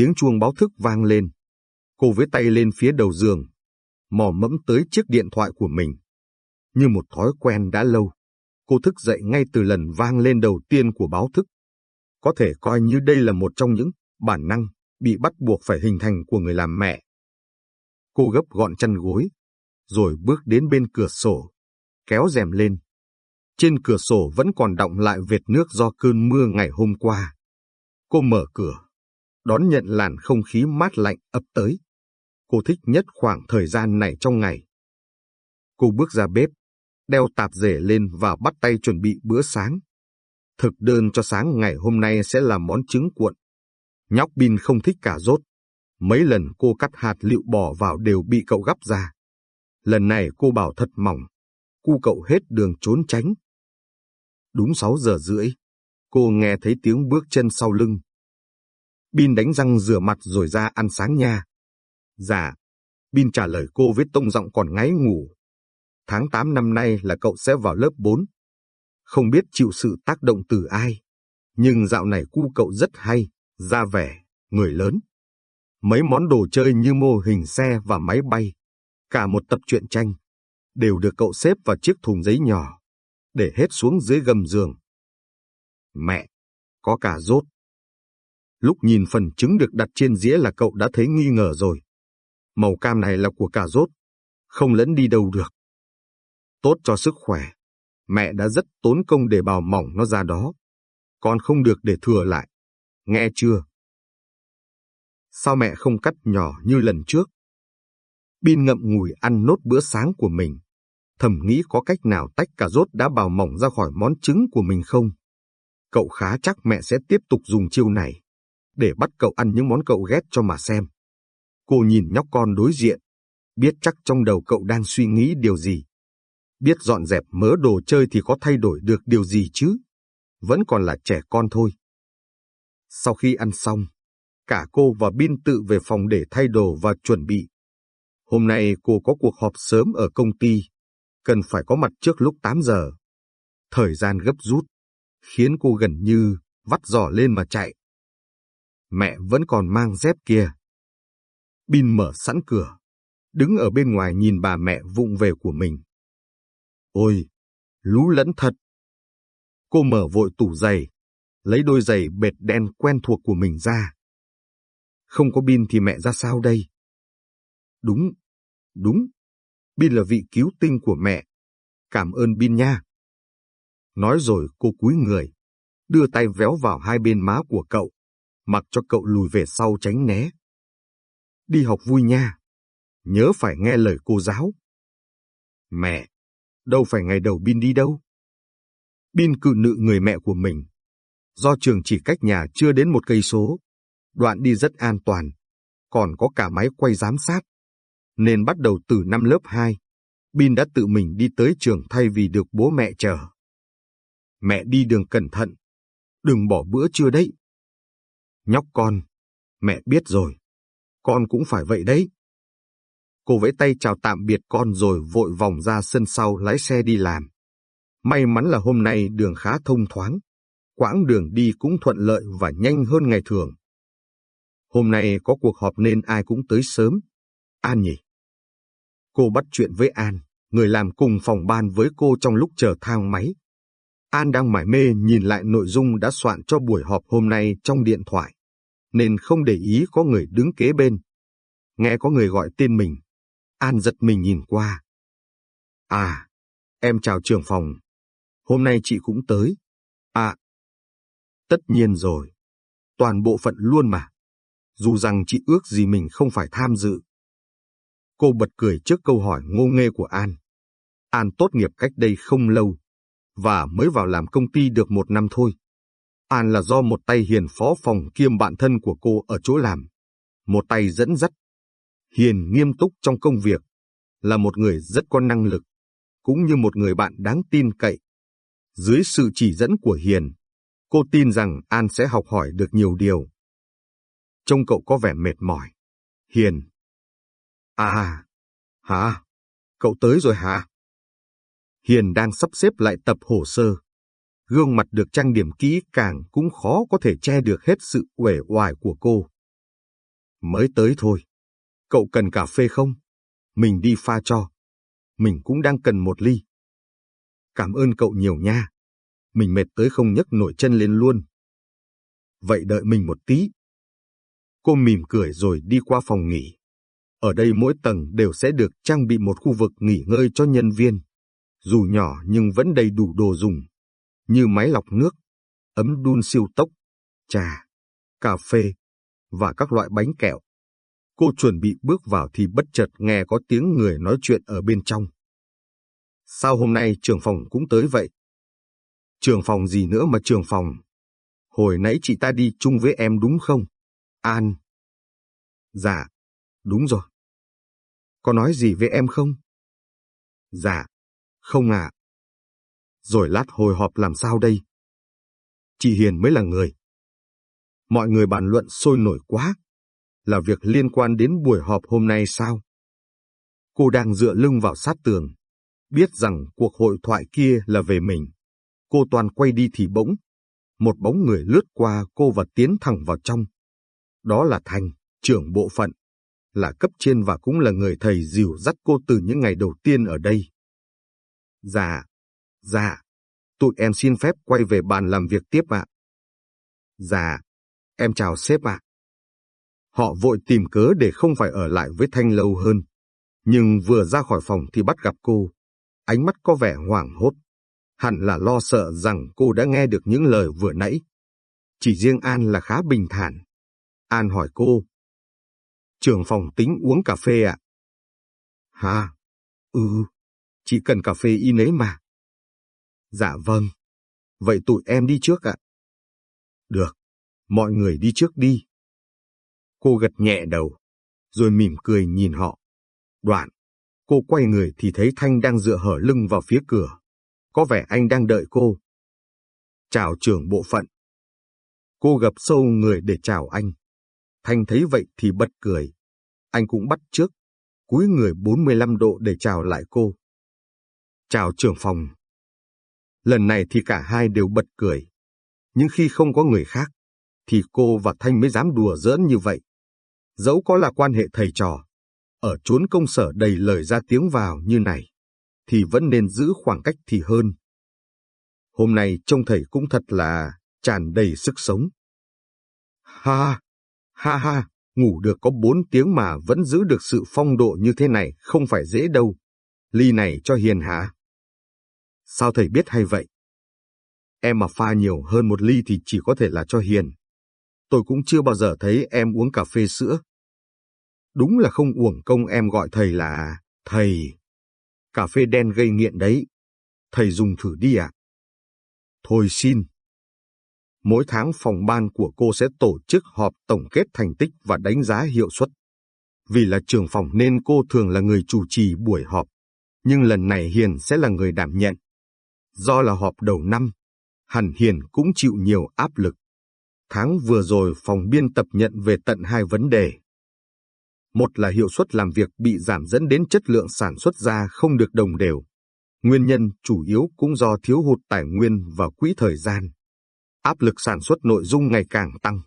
Tiếng chuông báo thức vang lên. Cô với tay lên phía đầu giường, mò mẫm tới chiếc điện thoại của mình. Như một thói quen đã lâu, cô thức dậy ngay từ lần vang lên đầu tiên của báo thức. Có thể coi như đây là một trong những bản năng bị bắt buộc phải hình thành của người làm mẹ. Cô gấp gọn chăn gối, rồi bước đến bên cửa sổ, kéo rèm lên. Trên cửa sổ vẫn còn đọng lại vệt nước do cơn mưa ngày hôm qua. Cô mở cửa, đón nhận làn không khí mát lạnh ập tới. Cô thích nhất khoảng thời gian này trong ngày. Cô bước ra bếp, đeo tạp dề lên và bắt tay chuẩn bị bữa sáng. Thực đơn cho sáng ngày hôm nay sẽ là món trứng cuộn. Nhóc Bin không thích cả rốt. Mấy lần cô cắt hạt liệu bò vào đều bị cậu gắp ra. Lần này cô bảo thật mỏng. Cu cậu hết đường trốn tránh. Đúng 6 giờ rưỡi, cô nghe thấy tiếng bước chân sau lưng. Bin đánh răng rửa mặt rồi ra ăn sáng nha. Dạ, Bin trả lời cô với tông giọng còn ngáy ngủ. Tháng 8 năm nay là cậu sẽ vào lớp 4. Không biết chịu sự tác động từ ai, nhưng dạo này cu cậu rất hay, ra vẻ, người lớn. Mấy món đồ chơi như mô hình xe và máy bay, cả một tập truyện tranh, đều được cậu xếp vào chiếc thùng giấy nhỏ, để hết xuống dưới gầm giường. Mẹ, có cả rốt. Lúc nhìn phần trứng được đặt trên dĩa là cậu đã thấy nghi ngờ rồi. Màu cam này là của cà rốt, không lẫn đi đâu được. Tốt cho sức khỏe, mẹ đã rất tốn công để bào mỏng nó ra đó. Con không được để thừa lại. Nghe chưa? Sao mẹ không cắt nhỏ như lần trước? Bin ngậm ngùi ăn nốt bữa sáng của mình. Thầm nghĩ có cách nào tách cà rốt đã bào mỏng ra khỏi món trứng của mình không? Cậu khá chắc mẹ sẽ tiếp tục dùng chiêu này, để bắt cậu ăn những món cậu ghét cho mà xem. Cô nhìn nhóc con đối diện, biết chắc trong đầu cậu đang suy nghĩ điều gì. Biết dọn dẹp mớ đồ chơi thì có thay đổi được điều gì chứ? Vẫn còn là trẻ con thôi. Sau khi ăn xong, cả cô và Bin tự về phòng để thay đồ và chuẩn bị. Hôm nay cô có cuộc họp sớm ở công ty, cần phải có mặt trước lúc 8 giờ. Thời gian gấp rút, khiến cô gần như vắt giỏ lên mà chạy. Mẹ vẫn còn mang dép kia. Bin mở sẵn cửa, đứng ở bên ngoài nhìn bà mẹ vụng về của mình. Ôi, lú lẫn thật. Cô mở vội tủ giày, lấy đôi giày bệt đen quen thuộc của mình ra. Không có Bin thì mẹ ra sao đây? Đúng, đúng, Bin là vị cứu tinh của mẹ. Cảm ơn Bin nha. Nói rồi cô cúi người, đưa tay véo vào hai bên má của cậu, mặc cho cậu lùi về sau tránh né. Đi học vui nha. Nhớ phải nghe lời cô giáo. Mẹ, đâu phải ngày đầu Bin đi đâu. Bin cự nữ người mẹ của mình. Do trường chỉ cách nhà chưa đến một cây số, đoạn đi rất an toàn, còn có cả máy quay giám sát. Nên bắt đầu từ năm lớp 2, Bin đã tự mình đi tới trường thay vì được bố mẹ chờ. Mẹ đi đường cẩn thận, đừng bỏ bữa trưa đấy. Nhóc con, mẹ biết rồi, con cũng phải vậy đấy. Cô vẫy tay chào tạm biệt con rồi vội vòng ra sân sau lái xe đi làm. May mắn là hôm nay đường khá thông thoáng, quãng đường đi cũng thuận lợi và nhanh hơn ngày thường. Hôm nay có cuộc họp nên ai cũng tới sớm. An nhỉ? Cô bắt chuyện với An, người làm cùng phòng ban với cô trong lúc chờ thang máy. An đang mải mê nhìn lại nội dung đã soạn cho buổi họp hôm nay trong điện thoại, nên không để ý có người đứng kế bên. Nghe có người gọi tên mình, An giật mình nhìn qua. À, em chào trưởng phòng. Hôm nay chị cũng tới. À, tất nhiên rồi. Toàn bộ phận luôn mà. Dù rằng chị ước gì mình không phải tham dự. Cô bật cười trước câu hỏi ngô nghê của An. An tốt nghiệp cách đây không lâu, và mới vào làm công ty được một năm thôi. An là do một tay Hiền phó phòng kiêm bạn thân của cô ở chỗ làm. Một tay dẫn dắt. Hiền nghiêm túc trong công việc, là một người rất có năng lực, cũng như một người bạn đáng tin cậy. Dưới sự chỉ dẫn của Hiền, cô tin rằng An sẽ học hỏi được nhiều điều. Trông cậu có vẻ mệt mỏi. Hiền. À, hả? Cậu tới rồi hả? Hiền đang sắp xếp lại tập hồ sơ. Gương mặt được trang điểm kỹ càng cũng khó có thể che được hết sự uể oải của cô. Mới tới thôi. Cậu cần cà phê không? Mình đi pha cho. Mình cũng đang cần một ly. Cảm ơn cậu nhiều nha. Mình mệt tới không nhấc nổi chân lên luôn. Vậy đợi mình một tí. Cô mỉm cười rồi đi qua phòng nghỉ. Ở đây mỗi tầng đều sẽ được trang bị một khu vực nghỉ ngơi cho nhân viên. Dù nhỏ nhưng vẫn đầy đủ đồ dùng, như máy lọc nước, ấm đun siêu tốc, trà, cà phê và các loại bánh kẹo. Cô chuẩn bị bước vào thì bất chợt nghe có tiếng người nói chuyện ở bên trong. Sao hôm nay trường phòng cũng tới vậy? Trường phòng gì nữa mà trường phòng? Hồi nãy chị ta đi chung với em đúng không? An. Dạ, đúng rồi. Có nói gì với em không? Dạ, không ạ. À. Rồi lát hồi họp làm sao đây? Chị Hiền mới là người. Mọi người bàn luận sôi nổi quá. Là việc liên quan đến buổi họp hôm nay sao? Cô đang dựa lưng vào sát tường. Biết rằng cuộc hội thoại kia là về mình. Cô toàn quay đi thì bỗng. Một bóng người lướt qua cô và tiến thẳng vào trong. Đó là Thành, trưởng bộ phận. Là cấp trên và cũng là người thầy dìu dắt cô từ những ngày đầu tiên ở đây. Dạ, dạ, tụi em xin phép quay về bàn làm việc tiếp ạ. Dạ, em chào sếp ạ. Họ vội tìm cớ để không phải ở lại với Thanh lâu hơn. Nhưng vừa ra khỏi phòng thì bắt gặp cô. Ánh mắt có vẻ hoảng hốt. Hẳn là lo sợ rằng cô đã nghe được những lời vừa nãy. Chỉ riêng An là khá bình thản. An hỏi cô. Trường phòng tính uống cà phê ạ? À? Hả? Ừ, chỉ cần cà phê y ấy mà. Dạ vâng. Vậy tụi em đi trước ạ. Được, mọi người đi trước đi. Cô gật nhẹ đầu, rồi mỉm cười nhìn họ. Đoạn, cô quay người thì thấy Thanh đang dựa hở lưng vào phía cửa. Có vẻ anh đang đợi cô. Chào trưởng bộ phận. Cô gập sâu người để chào anh. Thanh thấy vậy thì bật cười. Anh cũng bắt trước, cúi người 45 độ để chào lại cô. Chào trưởng phòng. Lần này thì cả hai đều bật cười. Nhưng khi không có người khác, thì cô và Thanh mới dám đùa giỡn như vậy. Dẫu có là quan hệ thầy trò, ở chốn công sở đầy lời ra tiếng vào như này, thì vẫn nên giữ khoảng cách thì hơn. Hôm nay trông thầy cũng thật là tràn đầy sức sống. Ha, ha ha, ngủ được có bốn tiếng mà vẫn giữ được sự phong độ như thế này không phải dễ đâu. Ly này cho hiền hả? Sao thầy biết hay vậy? Em mà pha nhiều hơn một ly thì chỉ có thể là cho hiền. Tôi cũng chưa bao giờ thấy em uống cà phê sữa. Đúng là không uổng công em gọi thầy là, thầy. Cà phê đen gây nghiện đấy. Thầy dùng thử đi ạ. Thôi xin. Mỗi tháng phòng ban của cô sẽ tổ chức họp tổng kết thành tích và đánh giá hiệu suất. Vì là trưởng phòng nên cô thường là người chủ trì buổi họp. Nhưng lần này Hiền sẽ là người đảm nhận. Do là họp đầu năm, Hàn Hiền cũng chịu nhiều áp lực. Tháng vừa rồi phòng biên tập nhận về tận hai vấn đề. Một là hiệu suất làm việc bị giảm dẫn đến chất lượng sản xuất ra không được đồng đều. Nguyên nhân chủ yếu cũng do thiếu hụt tài nguyên và quỹ thời gian. Áp lực sản xuất nội dung ngày càng tăng,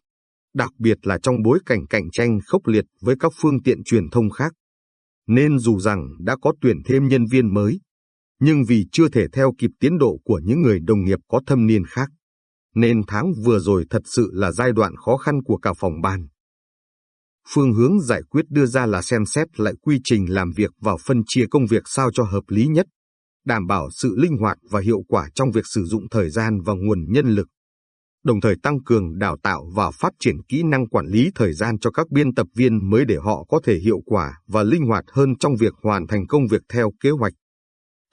đặc biệt là trong bối cảnh cạnh tranh khốc liệt với các phương tiện truyền thông khác. Nên dù rằng đã có tuyển thêm nhân viên mới, nhưng vì chưa thể theo kịp tiến độ của những người đồng nghiệp có thâm niên khác, nên tháng vừa rồi thật sự là giai đoạn khó khăn của cả phòng ban. Phương hướng giải quyết đưa ra là xem xét lại quy trình làm việc và phân chia công việc sao cho hợp lý nhất, đảm bảo sự linh hoạt và hiệu quả trong việc sử dụng thời gian và nguồn nhân lực. Đồng thời tăng cường đào tạo và phát triển kỹ năng quản lý thời gian cho các biên tập viên mới để họ có thể hiệu quả và linh hoạt hơn trong việc hoàn thành công việc theo kế hoạch.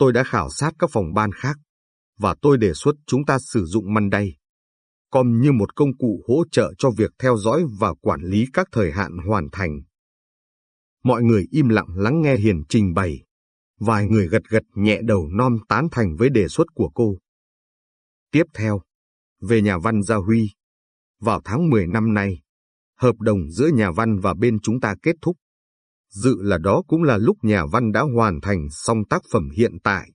Tôi đã khảo sát các phòng ban khác, và tôi đề xuất chúng ta sử dụng Monday com như một công cụ hỗ trợ cho việc theo dõi và quản lý các thời hạn hoàn thành. Mọi người im lặng lắng nghe Hiền trình bày. Vài người gật gật nhẹ đầu non tán thành với đề xuất của cô. Tiếp theo, về nhà văn Gia Huy. Vào tháng 10 năm nay, hợp đồng giữa nhà văn và bên chúng ta kết thúc. Dự là đó cũng là lúc nhà văn đã hoàn thành xong tác phẩm hiện tại.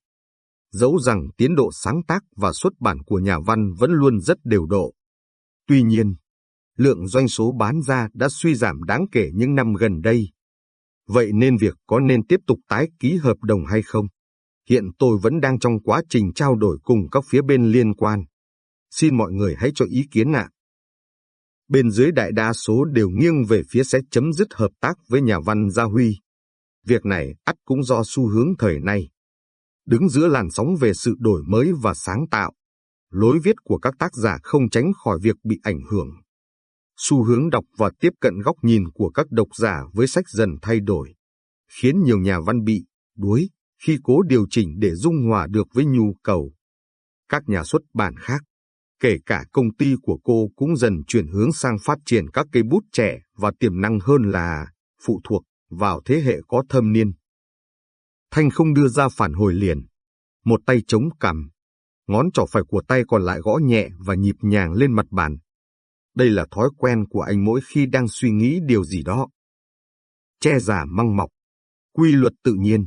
Dẫu rằng tiến độ sáng tác và xuất bản của nhà văn vẫn luôn rất đều độ. Tuy nhiên, lượng doanh số bán ra đã suy giảm đáng kể những năm gần đây. Vậy nên việc có nên tiếp tục tái ký hợp đồng hay không? Hiện tôi vẫn đang trong quá trình trao đổi cùng các phía bên liên quan. Xin mọi người hãy cho ý kiến ạ. Bên dưới đại đa số đều nghiêng về phía sẽ chấm dứt hợp tác với nhà văn Gia Huy. Việc này ắt cũng do xu hướng thời nay. Đứng giữa làn sóng về sự đổi mới và sáng tạo, lối viết của các tác giả không tránh khỏi việc bị ảnh hưởng. Xu hướng đọc và tiếp cận góc nhìn của các độc giả với sách dần thay đổi, khiến nhiều nhà văn bị đuối khi cố điều chỉnh để dung hòa được với nhu cầu. Các nhà xuất bản khác, kể cả công ty của cô cũng dần chuyển hướng sang phát triển các cây bút trẻ và tiềm năng hơn là phụ thuộc vào thế hệ có thâm niên. Thanh không đưa ra phản hồi liền, một tay chống cằm, ngón trỏ phải của tay còn lại gõ nhẹ và nhịp nhàng lên mặt bàn. Đây là thói quen của anh mỗi khi đang suy nghĩ điều gì đó. Che giả măng mọc, quy luật tự nhiên,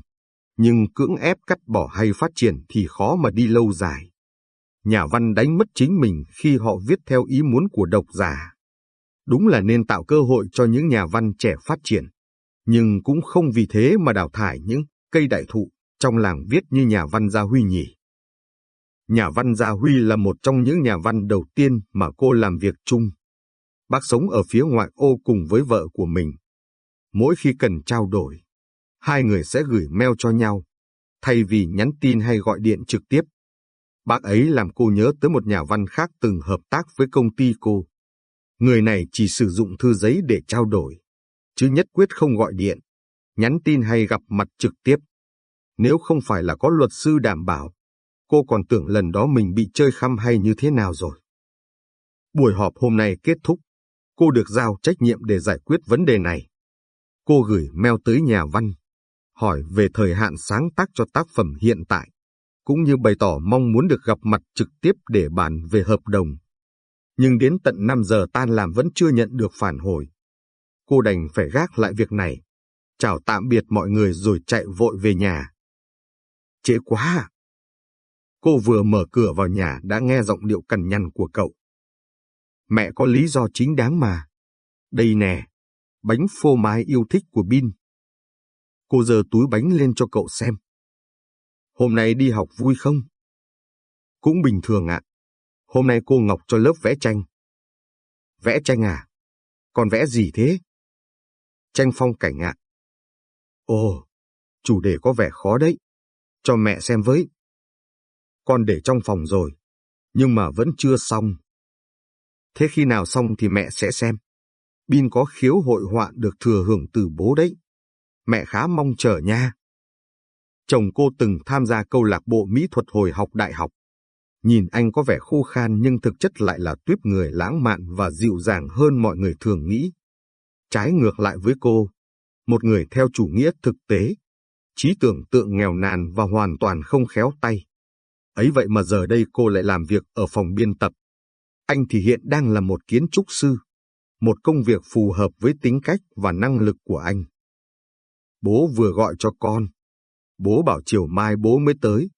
nhưng cưỡng ép cắt bỏ hay phát triển thì khó mà đi lâu dài. Nhà văn đánh mất chính mình khi họ viết theo ý muốn của độc giả. Đúng là nên tạo cơ hội cho những nhà văn trẻ phát triển, nhưng cũng không vì thế mà đào thải những cây đại thụ trong làng viết như nhà văn Gia Huy nhỉ. Nhà văn Gia Huy là một trong những nhà văn đầu tiên mà cô làm việc chung. Bác sống ở phía ngoại ô cùng với vợ của mình. Mỗi khi cần trao đổi, hai người sẽ gửi mail cho nhau, thay vì nhắn tin hay gọi điện trực tiếp. Bác ấy làm cô nhớ tới một nhà văn khác từng hợp tác với công ty cô. Người này chỉ sử dụng thư giấy để trao đổi, chứ nhất quyết không gọi điện, nhắn tin hay gặp mặt trực tiếp. Nếu không phải là có luật sư đảm bảo, cô còn tưởng lần đó mình bị chơi khăm hay như thế nào rồi. Buổi họp hôm nay kết thúc, cô được giao trách nhiệm để giải quyết vấn đề này. Cô gửi mail tới nhà văn, hỏi về thời hạn sáng tác cho tác phẩm hiện tại, cũng như bày tỏ mong muốn được gặp mặt trực tiếp để bàn về hợp đồng. Nhưng đến tận 5 giờ tan làm vẫn chưa nhận được phản hồi. Cô đành phải gác lại việc này, chào tạm biệt mọi người rồi chạy vội về nhà. Trễ quá à? Cô vừa mở cửa vào nhà đã nghe giọng điệu cằn nhằn của cậu. Mẹ có lý do chính đáng mà. Đây nè, bánh phô mai yêu thích của Bin. Cô giơ túi bánh lên cho cậu xem. Hôm nay đi học vui không? Cũng bình thường ạ. Hôm nay cô Ngọc cho lớp vẽ tranh. Vẽ tranh à? Còn vẽ gì thế? Tranh phong cảnh ạ. Ồ, chủ đề có vẻ khó đấy. Cho mẹ xem với. Con để trong phòng rồi, nhưng mà vẫn chưa xong. Thế khi nào xong thì mẹ sẽ xem. Bin có khiếu hội họa được thừa hưởng từ bố đấy. Mẹ khá mong chờ nha. Chồng cô từng tham gia câu lạc bộ mỹ thuật hồi học đại học. Nhìn anh có vẻ khô khan nhưng thực chất lại là tuyếp người lãng mạn và dịu dàng hơn mọi người thường nghĩ. Trái ngược lại với cô, một người theo chủ nghĩa thực tế, trí tưởng tượng nghèo nàn và hoàn toàn không khéo tay. Ấy vậy mà giờ đây cô lại làm việc ở phòng biên tập. Anh thì hiện đang là một kiến trúc sư, một công việc phù hợp với tính cách và năng lực của anh. Bố vừa gọi cho con. Bố bảo chiều mai bố mới tới.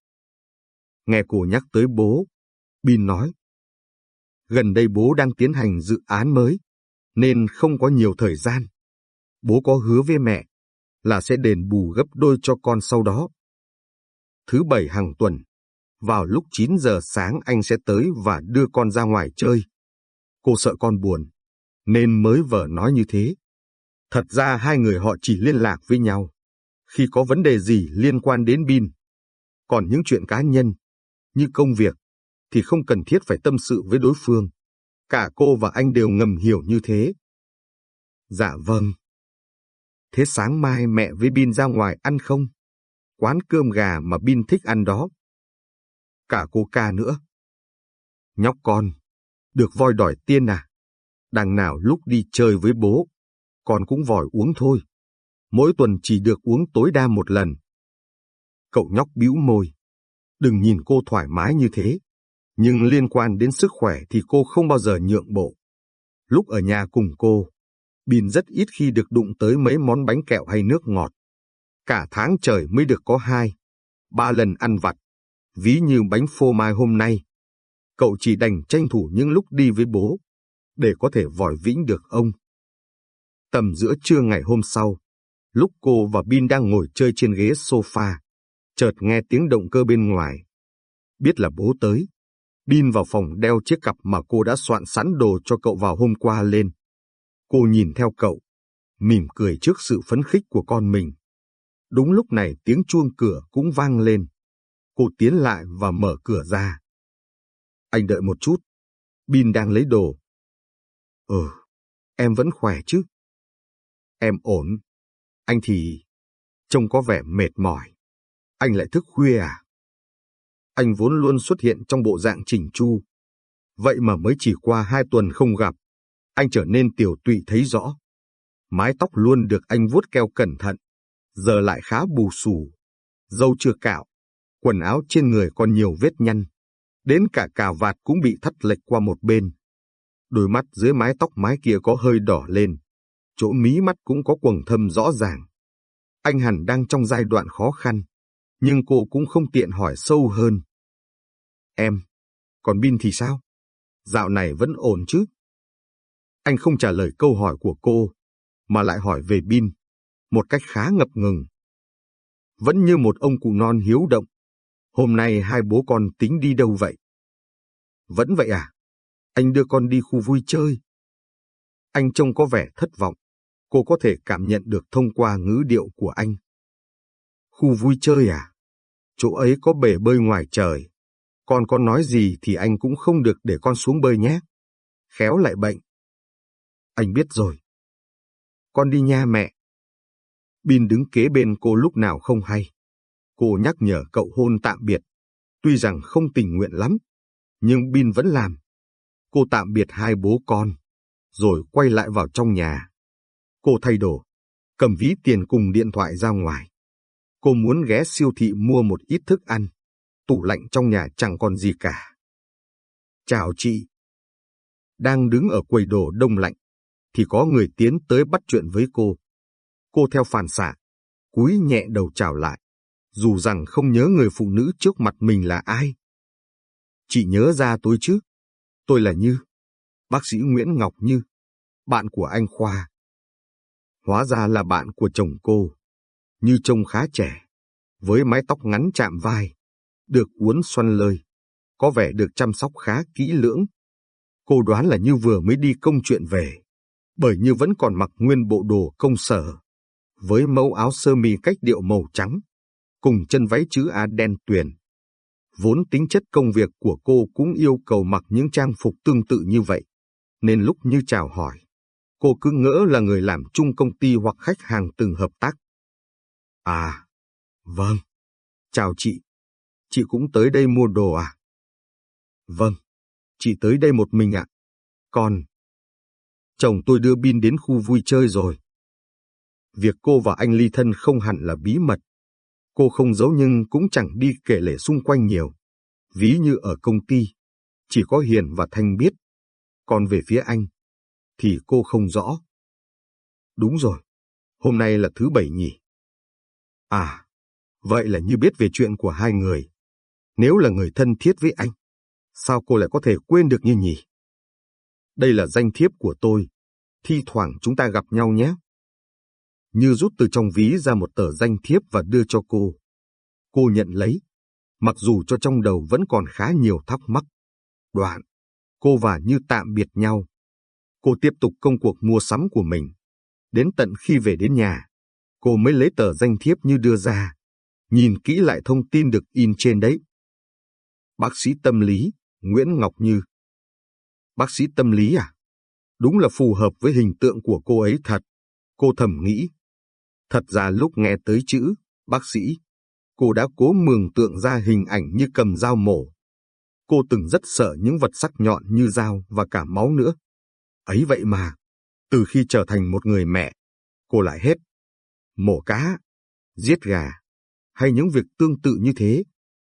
Nghe cô nhắc tới bố, Bin nói. Gần đây bố đang tiến hành dự án mới, nên không có nhiều thời gian. Bố có hứa với mẹ là sẽ đền bù gấp đôi cho con sau đó. Thứ bảy hàng tuần, vào lúc 9 giờ sáng anh sẽ tới và đưa con ra ngoài chơi. Cô sợ con buồn, nên mới vợ nói như thế. Thật ra hai người họ chỉ liên lạc với nhau khi có vấn đề gì liên quan đến Bin. Còn những chuyện cá nhân, như công việc, thì không cần thiết phải tâm sự với đối phương. Cả cô và anh đều ngầm hiểu như thế. Dạ vâng. Thế sáng mai mẹ với Bin ra ngoài ăn không? Quán cơm gà mà Bin thích ăn đó. Cả cô ca nữa. Nhóc con, được voi đòi tiên à? Đằng nào lúc đi chơi với bố, con cũng vòi uống thôi. Mỗi tuần chỉ được uống tối đa một lần. Cậu nhóc bĩu môi. Đừng nhìn cô thoải mái như thế. Nhưng liên quan đến sức khỏe thì cô không bao giờ nhượng bộ. Lúc ở nhà cùng cô, Bin rất ít khi được đụng tới mấy món bánh kẹo hay nước ngọt. Cả tháng trời mới được có hai, ba lần ăn vặt, ví như bánh phô mai hôm nay. Cậu chỉ đành tranh thủ những lúc đi với bố, để có thể vòi vĩnh được ông. Tầm giữa trưa ngày hôm sau, lúc cô và Bin đang ngồi chơi trên ghế sofa, chợt nghe tiếng động cơ bên ngoài. Biết là bố tới, Bin vào phòng đeo chiếc cặp mà cô đã soạn sẵn đồ cho cậu vào hôm qua lên. Cô nhìn theo cậu, mỉm cười trước sự phấn khích của con mình. Đúng lúc này tiếng chuông cửa cũng vang lên. Cô tiến lại và mở cửa ra. Anh đợi một chút. Bin đang lấy đồ. Ừ, em vẫn khỏe chứ? Em ổn. Anh thì... Trông có vẻ mệt mỏi. Anh lại thức khuya à? Anh vốn luôn xuất hiện trong bộ dạng chỉnh chu. Vậy mà mới chỉ qua hai tuần không gặp, anh trở nên tiểu tụy thấy rõ. Mái tóc luôn được anh vuốt keo cẩn thận, giờ lại khá bù xù. Dâu chưa cạo, quần áo trên người còn nhiều vết nhăn. Đến cả cà vạt cũng bị thắt lệch qua một bên. Đôi mắt dưới mái tóc mái kia có hơi đỏ lên. Chỗ mí mắt cũng có quầng thâm rõ ràng. Anh hẳn đang trong giai đoạn khó khăn, nhưng cô cũng không tiện hỏi sâu hơn. Em, còn Bin thì sao? Dạo này vẫn ổn chứ? Anh không trả lời câu hỏi của cô, mà lại hỏi về Bin, một cách khá ngập ngừng. Vẫn như một ông cụ non hiếu động. Hôm nay hai bố con tính đi đâu vậy? Vẫn vậy à? Anh đưa con đi khu vui chơi. Anh trông có vẻ thất vọng. Cô có thể cảm nhận được thông qua ngữ điệu của anh. Khu vui chơi à? Chỗ ấy có bể bơi ngoài trời. Con con nói gì thì anh cũng không được để con xuống bơi nhé. Khéo lại bệnh. Anh biết rồi. Con đi nha mẹ. Bin đứng kế bên cô lúc nào không hay. Cô nhắc nhở cậu hôn tạm biệt. Tuy rằng không tình nguyện lắm, nhưng Bin vẫn làm. Cô tạm biệt hai bố con, rồi quay lại vào trong nhà. Cô thay đồ, cầm ví tiền cùng điện thoại ra ngoài. Cô muốn ghé siêu thị mua một ít thức ăn. Tủ lạnh trong nhà chẳng còn gì cả. Chào chị. Đang đứng ở quầy đồ đông lạnh, thì có người tiến tới bắt chuyện với cô. Cô theo phản xạ, cúi nhẹ đầu chào lại, dù rằng không nhớ người phụ nữ trước mặt mình là ai. Chị nhớ ra tôi chứ? Tôi là Như, bác sĩ Nguyễn Ngọc Như, bạn của anh Khoa. Hóa ra là bạn của chồng cô, Như trông khá trẻ, với mái tóc ngắn chạm vai, được uốn xoăn lơi, có vẻ được chăm sóc khá kỹ lưỡng. Cô đoán là Như vừa mới đi công chuyện về bởi như vẫn còn mặc nguyên bộ đồ công sở, với mẫu áo sơ mi cách điệu màu trắng, cùng chân váy chữ A đen tuyền. Vốn tính chất công việc của cô cũng yêu cầu mặc những trang phục tương tự như vậy, nên lúc như chào hỏi, cô cứ ngỡ là người làm chung công ty hoặc khách hàng từng hợp tác. À, vâng, chào chị, chị cũng tới đây mua đồ à? Vâng, chị tới đây một mình ạ. Còn, chồng tôi đưa Bin đến khu vui chơi rồi. Việc cô và anh ly thân không hẳn là bí mật. Cô không giấu nhưng cũng chẳng đi kể lể xung quanh nhiều. Ví như ở công ty, chỉ có Hiền và Thanh biết. Còn về phía anh, thì cô không rõ. Đúng rồi, hôm nay là thứ bảy nhỉ? À, vậy là như biết về chuyện của hai người. Nếu là người thân thiết với anh, sao cô lại có thể quên được như nhỉ? Đây là danh thiếp của tôi. Thi thoảng chúng ta gặp nhau nhé. Như rút từ trong ví ra một tờ danh thiếp và đưa cho cô. Cô nhận lấy, mặc dù cho trong đầu vẫn còn khá nhiều thắc mắc. Đoạn, cô và Như tạm biệt nhau. Cô tiếp tục công cuộc mua sắm của mình. Đến tận khi về đến nhà, cô mới lấy tờ danh thiếp Như đưa ra. Nhìn kỹ lại thông tin được in trên đấy. Bác sĩ tâm lý, Nguyễn Ngọc Như Bác sĩ tâm lý à? Đúng là phù hợp với hình tượng của cô ấy thật. Cô thầm nghĩ. Thật ra lúc nghe tới chữ bác sĩ, cô đã cố mường tượng ra hình ảnh như cầm dao mổ. Cô từng rất sợ những vật sắc nhọn như dao và cả máu nữa. Ấy vậy mà, từ khi trở thành một người mẹ, cô lại hết. Mổ cá, giết gà, hay những việc tương tự như thế.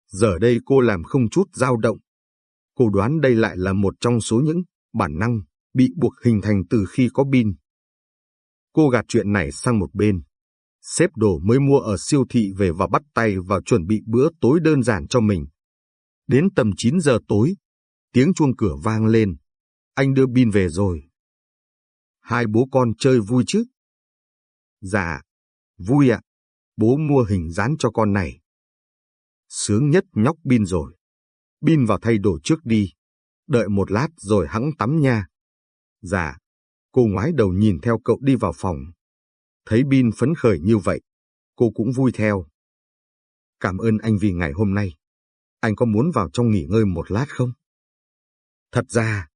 Giờ đây cô làm không chút dao động, Cô đoán đây lại là một trong số những bản năng bị buộc hình thành từ khi có pin. Cô gạt chuyện này sang một bên, xếp đồ mới mua ở siêu thị về và bắt tay vào chuẩn bị bữa tối đơn giản cho mình. Đến tầm 9 giờ tối, tiếng chuông cửa vang lên anh đưa pin về rồi. Hai bố con chơi vui chứ? Dạ, vui ạ. Bố mua hình dán cho con này. Sướng nhất nhóc pin rồi. pin vào thay đồ trước đi. Đợi một lát rồi hẵng tắm nha. Dạ. Cô ngoái đầu nhìn theo cậu đi vào phòng. Thấy Bin phấn khởi như vậy, cô cũng vui theo. Cảm ơn anh vì ngày hôm nay. Anh có muốn vào trong nghỉ ngơi một lát không? Thật ra,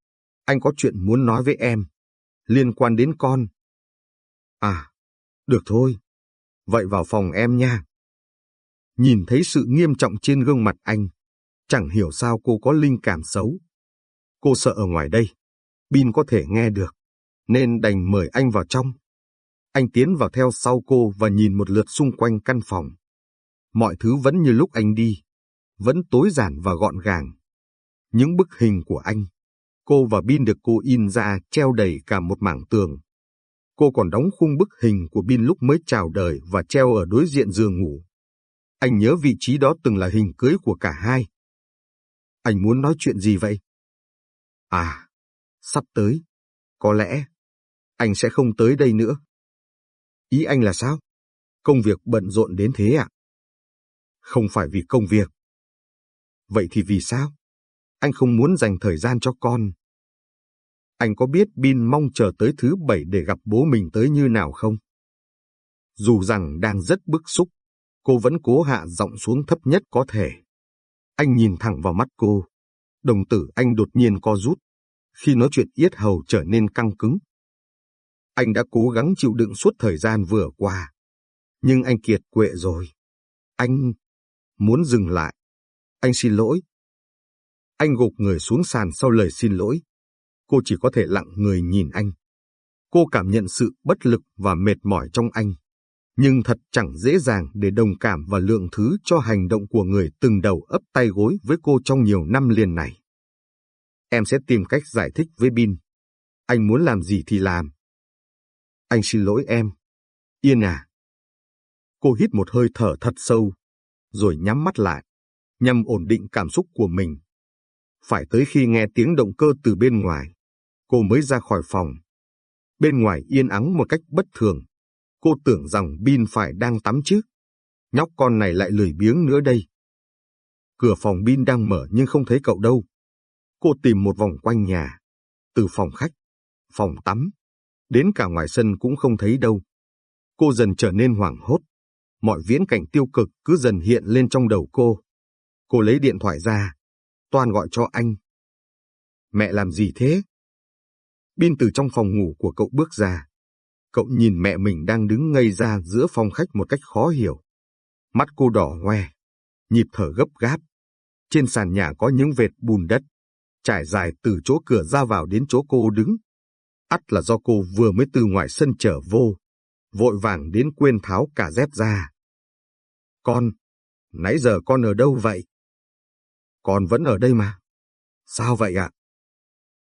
anh có chuyện muốn nói với em, liên quan đến con. À, được thôi. Vậy vào phòng em nha. Nhìn thấy sự nghiêm trọng trên gương mặt anh, chẳng hiểu sao cô có linh cảm xấu. Cô sợ ở ngoài đây, Bin có thể nghe được, nên đành mời anh vào trong. Anh tiến vào theo sau cô và nhìn một lượt xung quanh căn phòng. Mọi thứ vẫn như lúc anh đi, vẫn tối giản và gọn gàng. Những bức hình của anh, cô và Bin được cô in ra treo đầy cả một mảng tường. Cô còn đóng khung bức hình của Bin lúc mới chào đời và treo ở đối diện giường ngủ. Anh nhớ vị trí đó từng là hình cưới của cả hai. Anh muốn nói chuyện gì vậy? À, sắp tới. Có lẽ, anh sẽ không tới đây nữa. Ý anh là sao? Công việc bận rộn đến thế ạ? Không phải vì công việc. Vậy thì vì sao? Anh không muốn dành thời gian cho con. Anh có biết Bin mong chờ tới thứ bảy để gặp bố mình tới như nào không? Dù rằng đang rất bức xúc, cô vẫn cố hạ giọng xuống thấp nhất có thể. Anh nhìn thẳng vào mắt cô. Đồng tử anh đột nhiên co rút. Khi nói chuyện yết hầu trở nên căng cứng. Anh đã cố gắng chịu đựng suốt thời gian vừa qua. Nhưng anh kiệt quệ rồi. Anh muốn dừng lại. Anh xin lỗi. Anh gục người xuống sàn sau lời xin lỗi. Cô chỉ có thể lặng người nhìn anh. Cô cảm nhận sự bất lực và mệt mỏi trong anh. Nhưng thật chẳng dễ dàng để đồng cảm và lượng thứ cho hành động của người từng đầu ấp tay gối với cô trong nhiều năm liền này. Em sẽ tìm cách giải thích với Bin. Anh muốn làm gì thì làm. Anh xin lỗi em. Yên à. Cô hít một hơi thở thật sâu, rồi nhắm mắt lại, nhằm ổn định cảm xúc của mình. Phải tới khi nghe tiếng động cơ từ bên ngoài, cô mới ra khỏi phòng. Bên ngoài yên ắng một cách bất thường. Cô tưởng rằng Bin phải đang tắm chứ. Nhóc con này lại lười biếng nữa đây. Cửa phòng Bin đang mở nhưng không thấy cậu đâu. Cô tìm một vòng quanh nhà, từ phòng khách, phòng tắm, đến cả ngoài sân cũng không thấy đâu. Cô dần trở nên hoảng hốt. Mọi viễn cảnh tiêu cực cứ dần hiện lên trong đầu cô. Cô lấy điện thoại ra, toàn gọi cho anh. Mẹ làm gì thế? Bin từ trong phòng ngủ của cậu bước ra. Cậu nhìn mẹ mình đang đứng ngây ra giữa phòng khách một cách khó hiểu. Mắt cô đỏ hoe, nhịp thở gấp gáp. Trên sàn nhà có những vệt bùn đất, trải dài từ chỗ cửa ra vào đến chỗ cô đứng. ắt là do cô vừa mới từ ngoài sân trở vô, vội vàng đến quên tháo cả dép ra. Con, nãy giờ con ở đâu vậy? Con vẫn ở đây mà. Sao vậy ạ?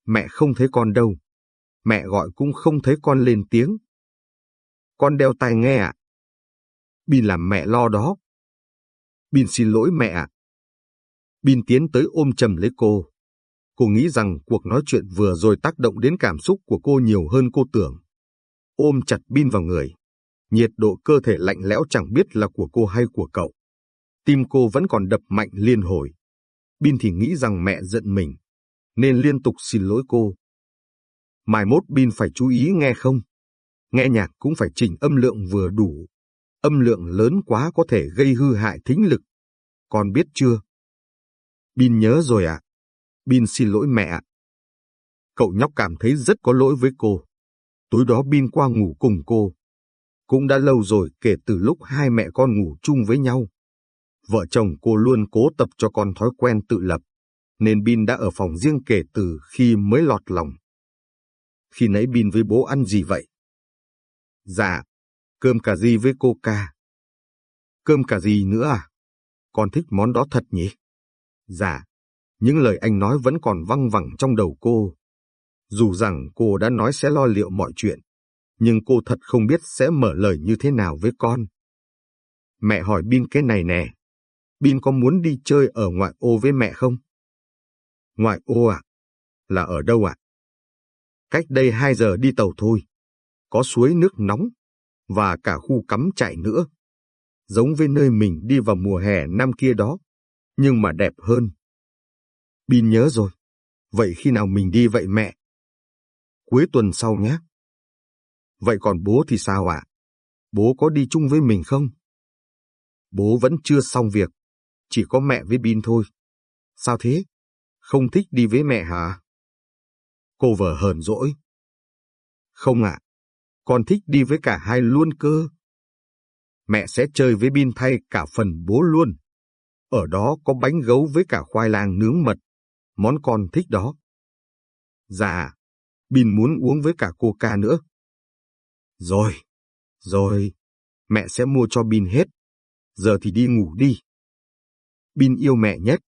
Mẹ không thấy con đâu. Mẹ gọi cũng không thấy con lên tiếng. Con đeo tai nghe ạ. Bin làm mẹ lo đó. Bin xin lỗi mẹ ạ. Bin tiến tới ôm chầm lấy cô. Cô nghĩ rằng cuộc nói chuyện vừa rồi tác động đến cảm xúc của cô nhiều hơn cô tưởng. Ôm chặt Bin vào người. Nhiệt độ cơ thể lạnh lẽo chẳng biết là của cô hay của cậu. Tim cô vẫn còn đập mạnh liên hồi. Bin thì nghĩ rằng mẹ giận mình, nên liên tục xin lỗi cô. Mai mốt Bin phải chú ý nghe không? Nghe nhạc cũng phải chỉnh âm lượng vừa đủ. Âm lượng lớn quá có thể gây hư hại thính lực. Con biết chưa? Bin nhớ rồi ạ. À? Bin xin lỗi mẹ ạ. Cậu nhóc cảm thấy rất có lỗi với cô. Tối đó Bin qua ngủ cùng cô. Cũng đã lâu rồi kể từ lúc hai mẹ con ngủ chung với nhau. Vợ chồng cô luôn cố tập cho con thói quen tự lập, nên Bin đã ở phòng riêng kể từ khi mới lọt lòng. Khi nãy Bin với bố ăn gì vậy? Dạ, cơm cà ri với coca. Cơm cà ri nữa à? Con thích món đó thật nhỉ? Dạ, những lời anh nói vẫn còn văng vẳng trong đầu cô. Dù rằng cô đã nói sẽ lo liệu mọi chuyện, nhưng cô thật không biết sẽ mở lời như thế nào với con. Mẹ hỏi Bin cái này nè, Bin có muốn đi chơi ở ngoại ô với mẹ không? Ngoại ô à? Là ở đâu ạ? À? Cách đây 2 giờ đi tàu thôi. Có suối nước nóng và cả khu cắm trại nữa. Giống với nơi mình đi vào mùa hè năm kia đó, nhưng mà đẹp hơn. Bin nhớ rồi. Vậy khi nào mình đi vậy mẹ? Cuối tuần sau nhé. Vậy còn bố thì sao ạ? Bố có đi chung với mình không? Bố vẫn chưa xong việc, chỉ có mẹ với Bin thôi. Sao thế? Không thích đi với mẹ hả? Cô vợ hờn dỗi. Không ạ, con thích đi với cả hai luôn cơ. Mẹ sẽ chơi với Bin thay cả phần bố luôn. Ở đó có bánh gấu với cả khoai lang nướng mật, món con thích đó. Dạ, Bin muốn uống với cả coca nữa. Rồi, rồi, mẹ sẽ mua cho Bin hết. Giờ thì đi ngủ đi. Bin yêu mẹ nhất,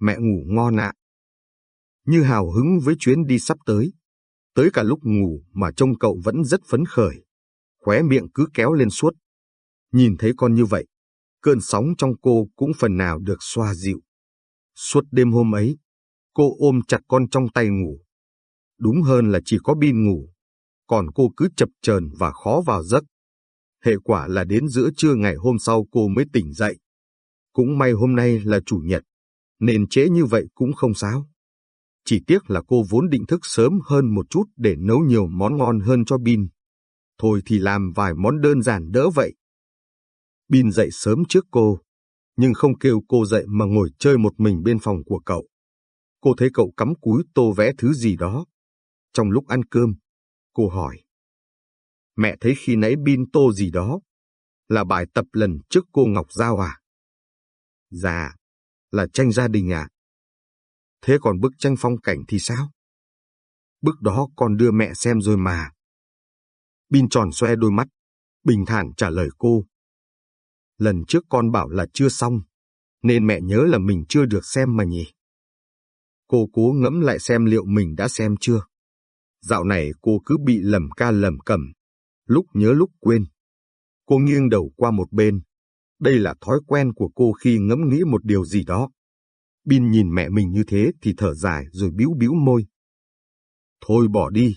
mẹ ngủ ngon ạ. Như hào hứng với chuyến đi sắp tới. Tới cả lúc ngủ mà trông cậu vẫn rất phấn khởi. Khóe miệng cứ kéo lên suốt. Nhìn thấy con như vậy, cơn sóng trong cô cũng phần nào được xoa dịu. Suốt đêm hôm ấy, cô ôm chặt con trong tay ngủ. Đúng hơn là chỉ có Bin ngủ, còn cô cứ chập chờn và khó vào giấc. Hệ quả là đến giữa trưa ngày hôm sau cô mới tỉnh dậy. Cũng may hôm nay là chủ nhật, nên trễ như vậy cũng không sao. Chỉ tiếc là cô vốn định thức sớm hơn một chút để nấu nhiều món ngon hơn cho Bin. Thôi thì làm vài món đơn giản đỡ vậy. Bin dậy sớm trước cô, nhưng không kêu cô dậy mà ngồi chơi một mình bên phòng của cậu. Cô thấy cậu cắm cúi tô vẽ thứ gì đó. Trong lúc ăn cơm, cô hỏi. Mẹ thấy khi nãy Bin tô gì đó, là bài tập lần trước cô Ngọc Giao à? Dạ, là tranh gia đình à? Thế còn bức tranh phong cảnh thì sao? Bức đó con đưa mẹ xem rồi mà. Bin tròn xoe đôi mắt, bình thản trả lời cô. Lần trước con bảo là chưa xong, nên mẹ nhớ là mình chưa được xem mà nhỉ. Cô cố ngẫm lại xem liệu mình đã xem chưa. Dạo này cô cứ bị lầm ca lầm cầm, lúc nhớ lúc quên. Cô nghiêng đầu qua một bên. Đây là thói quen của cô khi ngẫm nghĩ một điều gì đó. Bin nhìn mẹ mình như thế thì thở dài rồi bĩu bĩu môi. Thôi bỏ đi.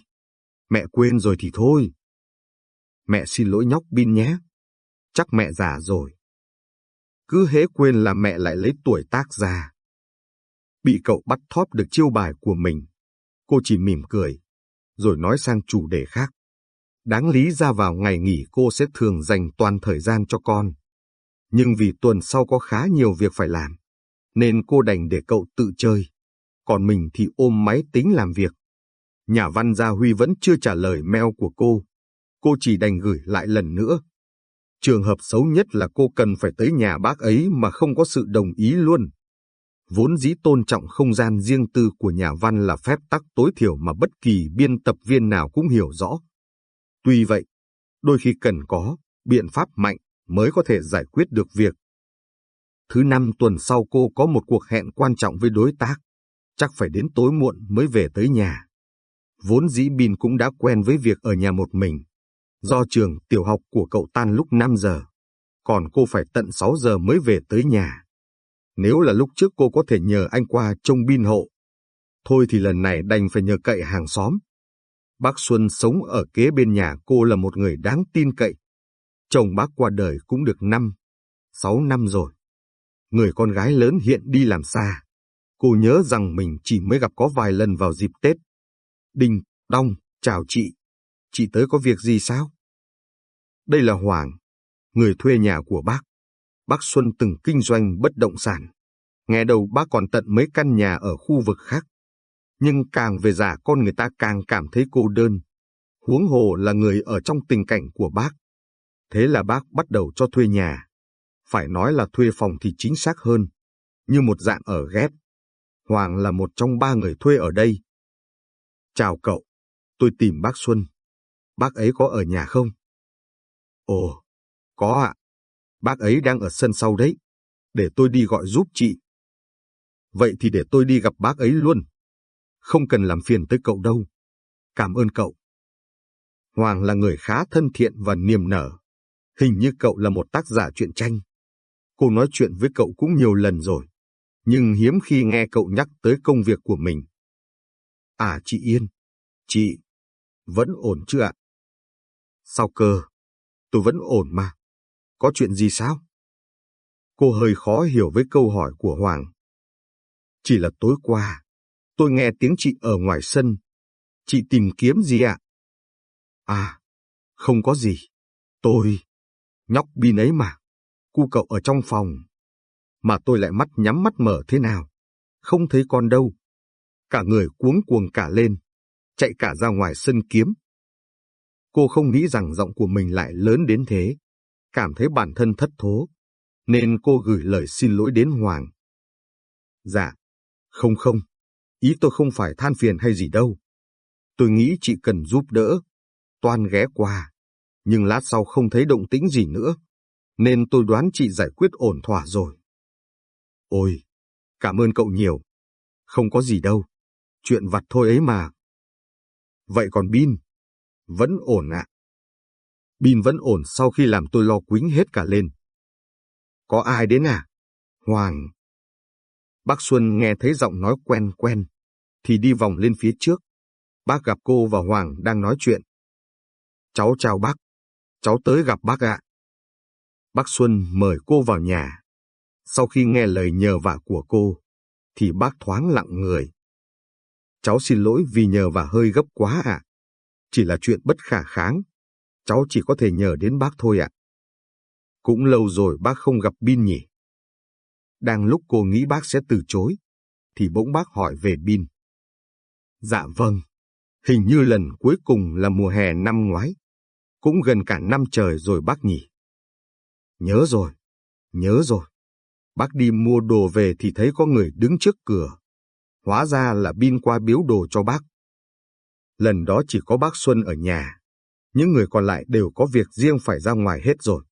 Mẹ quên rồi thì thôi. Mẹ xin lỗi nhóc Bin nhé. Chắc mẹ già rồi. Cứ hễ quên là mẹ lại lấy tuổi tác già. Bị cậu bắt thóp được chiêu bài của mình. Cô chỉ mỉm cười, rồi nói sang chủ đề khác. Đáng lý ra vào ngày nghỉ cô sẽ thường dành toàn thời gian cho con. Nhưng vì tuần sau có khá nhiều việc phải làm, nên cô đành để cậu tự chơi. Còn mình thì ôm máy tính làm việc. Nhà văn Gia Huy vẫn chưa trả lời mail của cô. Cô chỉ đành gửi lại lần nữa. Trường hợp xấu nhất là cô cần phải tới nhà bác ấy mà không có sự đồng ý luôn. Vốn dĩ tôn trọng không gian riêng tư của nhà văn là phép tắc tối thiểu mà bất kỳ biên tập viên nào cũng hiểu rõ. Tuy vậy, đôi khi cần có biện pháp mạnh mới có thể giải quyết được việc. Thứ năm tuần sau cô có một cuộc hẹn quan trọng với đối tác, chắc phải đến tối muộn mới về tới nhà. Vốn dĩ Bin cũng đã quen với việc ở nhà một mình, do trường tiểu học của cậu tan lúc 5 giờ, còn cô phải tận 6 giờ mới về tới nhà. Nếu là lúc trước cô có thể nhờ anh qua trông Bin hộ, thôi thì lần này đành phải nhờ cậy hàng xóm. Bác Xuân sống ở kế bên nhà cô là một người đáng tin cậy. Chồng bác qua đời cũng được năm, sáu năm rồi. Người con gái lớn hiện đi làm xa. Cô nhớ rằng mình chỉ mới gặp có vài lần vào dịp Tết. Đinh, Đong, chào chị. Chị tới có việc gì sao? Đây là Hoàng, người thuê nhà của bác. Bác Xuân từng kinh doanh bất động sản. Nghe đầu bác còn tận mấy căn nhà ở khu vực khác. Nhưng càng về già con người ta càng cảm thấy cô đơn. Huống hồ là người ở trong tình cảnh của bác. Thế là bác bắt đầu cho thuê nhà. Phải nói là thuê phòng thì chính xác hơn. Như một dạng ở ghép. Hoàng là một trong ba người thuê ở đây. Chào cậu, tôi tìm bác Xuân. Bác ấy có ở nhà không? Ồ, có ạ. Bác ấy đang ở sân sau đấy. Để tôi đi gọi giúp chị. Vậy thì để tôi đi gặp bác ấy luôn. Không cần làm phiền tới cậu đâu. Cảm ơn cậu. Hoàng là người khá thân thiện và niềm nở. Hình như cậu là một tác giả truyện tranh. Cô nói chuyện với cậu cũng nhiều lần rồi, nhưng hiếm khi nghe cậu nhắc tới công việc của mình. À chị Yên, chị, Vẫn ổn chưa ạ? Sao cơ? Tôi vẫn ổn mà. Có chuyện gì sao? Cô hơi khó hiểu với câu hỏi của Hoàng. Chỉ là tối qua, tôi nghe tiếng chị ở ngoài sân. Chị tìm kiếm gì ạ? À, không có gì. Tôi, nhóc bi nấy mà, cu cậu ở trong phòng. Mà tôi lại mắt nhắm mắt mở thế nào? Không thấy con đâu. Cả người cuống cuồng cả lên, chạy cả ra ngoài sân kiếm. Cô không nghĩ rằng giọng của mình lại lớn đến thế, cảm thấy bản thân thất thố, nên cô gửi lời xin lỗi đến Hoàng. Dạ, không không, ý tôi không phải than phiền hay gì đâu. Tôi nghĩ chị cần giúp đỡ, toan ghé qua, nhưng lát sau không thấy động tĩnh gì nữa, nên tôi đoán chị giải quyết ổn thỏa rồi. Ôi, cảm ơn cậu nhiều. Không có gì đâu, chuyện vặt thôi ấy mà. Vậy còn Bin? Vẫn ổn ạ. Bin vẫn ổn sau khi làm tôi lo quính hết cả lên. Có ai đến à? Hoàng. Bác Xuân nghe thấy giọng nói quen quen, thì đi vòng lên phía trước. Bác gặp cô và Hoàng đang nói chuyện. Cháu chào bác. Cháu tới gặp bác ạ. Bác Xuân mời cô vào nhà. Sau khi nghe lời nhờ vả của cô, thì bác thoáng lặng người. Cháu xin lỗi vì nhờ vả hơi gấp quá ạ. Chỉ là chuyện bất khả kháng. Cháu chỉ có thể nhờ đến bác thôi ạ. Cũng lâu rồi bác không gặp Bin nhỉ. Đang lúc cô nghĩ bác sẽ từ chối, thì bỗng bác hỏi về Bin. Dạ vâng, hình như lần cuối cùng là mùa hè năm ngoái. Cũng gần cả năm trời rồi bác nhỉ. Nhớ rồi, nhớ rồi. Bác đi mua đồ về thì thấy có người đứng trước cửa. Hóa ra là Bin qua biếu đồ cho bác. Lần đó chỉ có bác Xuân ở nhà. Những người còn lại đều có việc riêng phải ra ngoài hết rồi.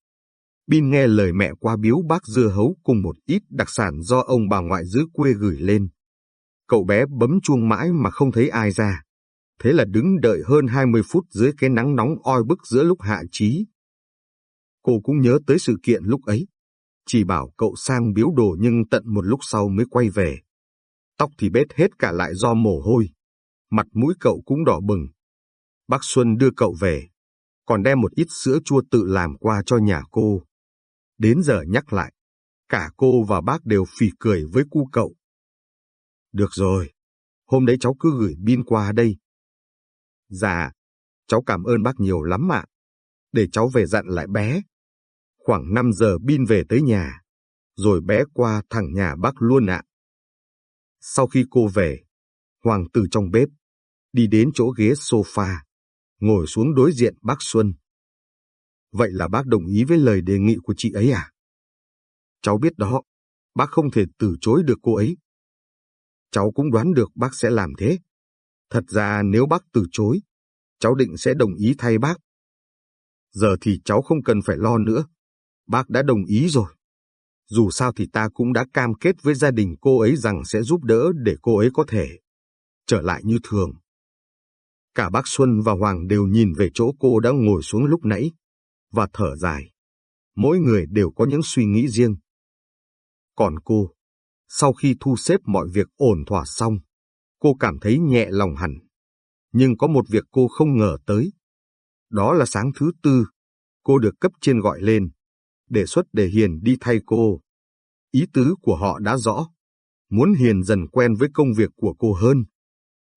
Bin nghe lời mẹ qua biếu bác dưa hấu cùng một ít đặc sản do ông bà ngoại giữ quê gửi lên. Cậu bé bấm chuông mãi mà không thấy ai ra. Thế là đứng đợi hơn 20 phút dưới cái nắng nóng oi bức giữa lúc hạ trí. Cô cũng nhớ tới sự kiện lúc ấy. Chỉ bảo cậu sang biếu đồ nhưng tận một lúc sau mới quay về. Tóc thì bết hết cả lại do mồ hôi. Mặt mũi cậu cũng đỏ bừng. Bác Xuân đưa cậu về, còn đem một ít sữa chua tự làm qua cho nhà cô. Đến giờ nhắc lại, cả cô và bác đều phì cười với cu cậu. Được rồi, hôm đấy cháu cứ gửi pin qua đây. Dạ, cháu cảm ơn bác nhiều lắm ạ. Để cháu về dặn lại bé. Khoảng 5 giờ bin về tới nhà, rồi bé qua thẳng nhà bác luôn ạ. Sau khi cô về, Hoàng từ trong bếp, đi đến chỗ ghế sofa, ngồi xuống đối diện bác Xuân. Vậy là bác đồng ý với lời đề nghị của chị ấy à? Cháu biết đó, bác không thể từ chối được cô ấy. Cháu cũng đoán được bác sẽ làm thế. Thật ra nếu bác từ chối, cháu định sẽ đồng ý thay bác. Giờ thì cháu không cần phải lo nữa. Bác đã đồng ý rồi. Dù sao thì ta cũng đã cam kết với gia đình cô ấy rằng sẽ giúp đỡ để cô ấy có thể trở lại như thường. Cả bác Xuân và Hoàng đều nhìn về chỗ cô đã ngồi xuống lúc nãy và thở dài. Mỗi người đều có những suy nghĩ riêng. Còn cô, sau khi thu xếp mọi việc ổn thỏa xong, cô cảm thấy nhẹ lòng hẳn. Nhưng có một việc cô không ngờ tới. Đó là sáng thứ tư, cô được cấp trên gọi lên, đề xuất để Hiền đi thay cô. Ý tứ của họ đã rõ, muốn Hiền dần quen với công việc của cô hơn.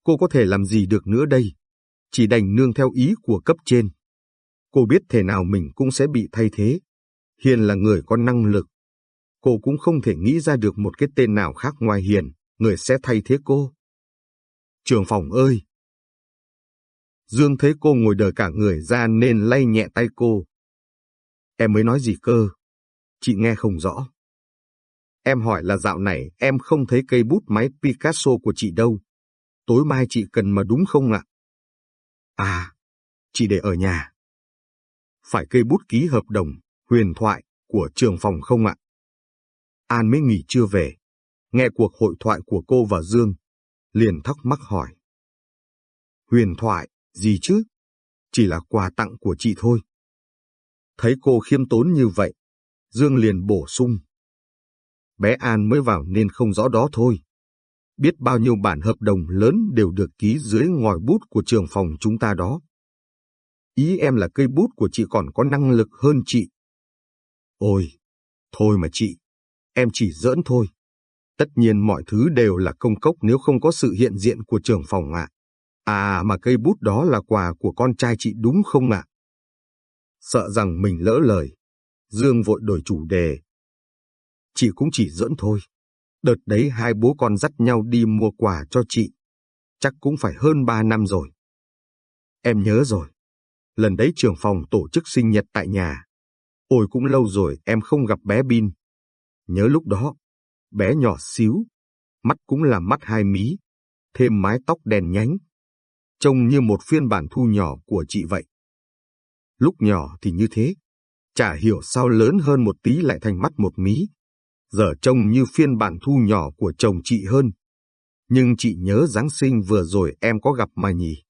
Cô có thể làm gì được nữa đây? Chỉ đành nương theo ý của cấp trên. Cô biết thể nào mình cũng sẽ bị thay thế. Hiền là người có năng lực. Cô cũng không thể nghĩ ra được một cái tên nào khác ngoài Hiền, người sẽ thay thế cô. Trường phòng ơi! Dương thấy cô ngồi đờ cả người ra nên lay nhẹ tay cô. Em mới nói gì cơ? Chị nghe không rõ. Em hỏi là dạo này em không thấy cây bút máy Picasso của chị đâu. Tối mai chị cần mà đúng không ạ? À, chị để ở nhà phải cây bút ký hợp đồng, huyền thoại của trường phòng không ạ? An mới nghỉ chưa về, nghe cuộc hội thoại của cô và Dương, liền thắc mắc hỏi. Huyền thoại, gì chứ? Chỉ là quà tặng của chị thôi. Thấy cô khiêm tốn như vậy, Dương liền bổ sung. Bé An mới vào nên không rõ đó thôi. Biết bao nhiêu bản hợp đồng lớn đều được ký dưới ngòi bút của trường phòng chúng ta đó. Ý em là cây bút của chị còn có năng lực hơn chị. Ôi, thôi mà chị, em chỉ giỡn thôi. Tất nhiên mọi thứ đều là công cốc nếu không có sự hiện diện của trưởng phòng ạ. À. mà cây bút đó là quà của con trai chị đúng không ạ? Sợ rằng mình lỡ lời, Dương vội đổi chủ đề. Chị cũng chỉ dẫn thôi. Đợt đấy hai bố con dắt nhau đi mua quà cho chị. Chắc cũng phải hơn ba năm rồi. Em nhớ rồi. Lần đấy trưởng phòng tổ chức sinh nhật tại nhà. Ôi cũng lâu rồi em không gặp bé Bin. Nhớ lúc đó, bé nhỏ xíu, mắt cũng là mắt hai mí, thêm mái tóc đen nhánh. Trông như một phiên bản thu nhỏ của chị vậy. Lúc nhỏ thì như thế, chả hiểu sao lớn hơn một tí lại thành mắt một mí. Giờ trông như phiên bản thu nhỏ của chồng chị hơn. Nhưng chị nhớ Giáng sinh vừa rồi em có gặp mà nhỉ?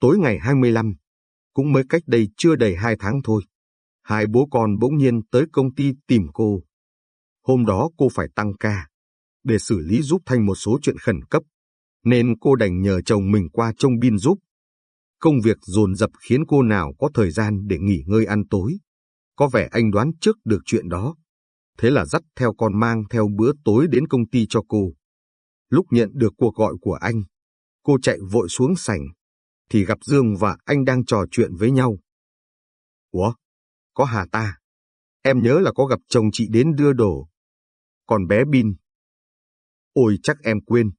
Tối ngày 25, cũng mới cách đây chưa đầy hai tháng thôi. Hai bố con bỗng nhiên tới công ty tìm cô. Hôm đó cô phải tăng ca, để xử lý giúp Thanh một số chuyện khẩn cấp, nên cô đành nhờ chồng mình qua trông bin giúp. Công việc dồn dập khiến cô nào có thời gian để nghỉ ngơi ăn tối. Có vẻ anh đoán trước được chuyện đó. Thế là dắt theo con mang theo bữa tối đến công ty cho cô. Lúc nhận được cuộc gọi của anh, cô chạy vội xuống sảnh, thì gặp Dương và anh đang trò chuyện với nhau. Ủa, có Hà ta? Em nhớ là có gặp chồng chị đến đưa đồ. Còn bé Bin? Ôi chắc em quên,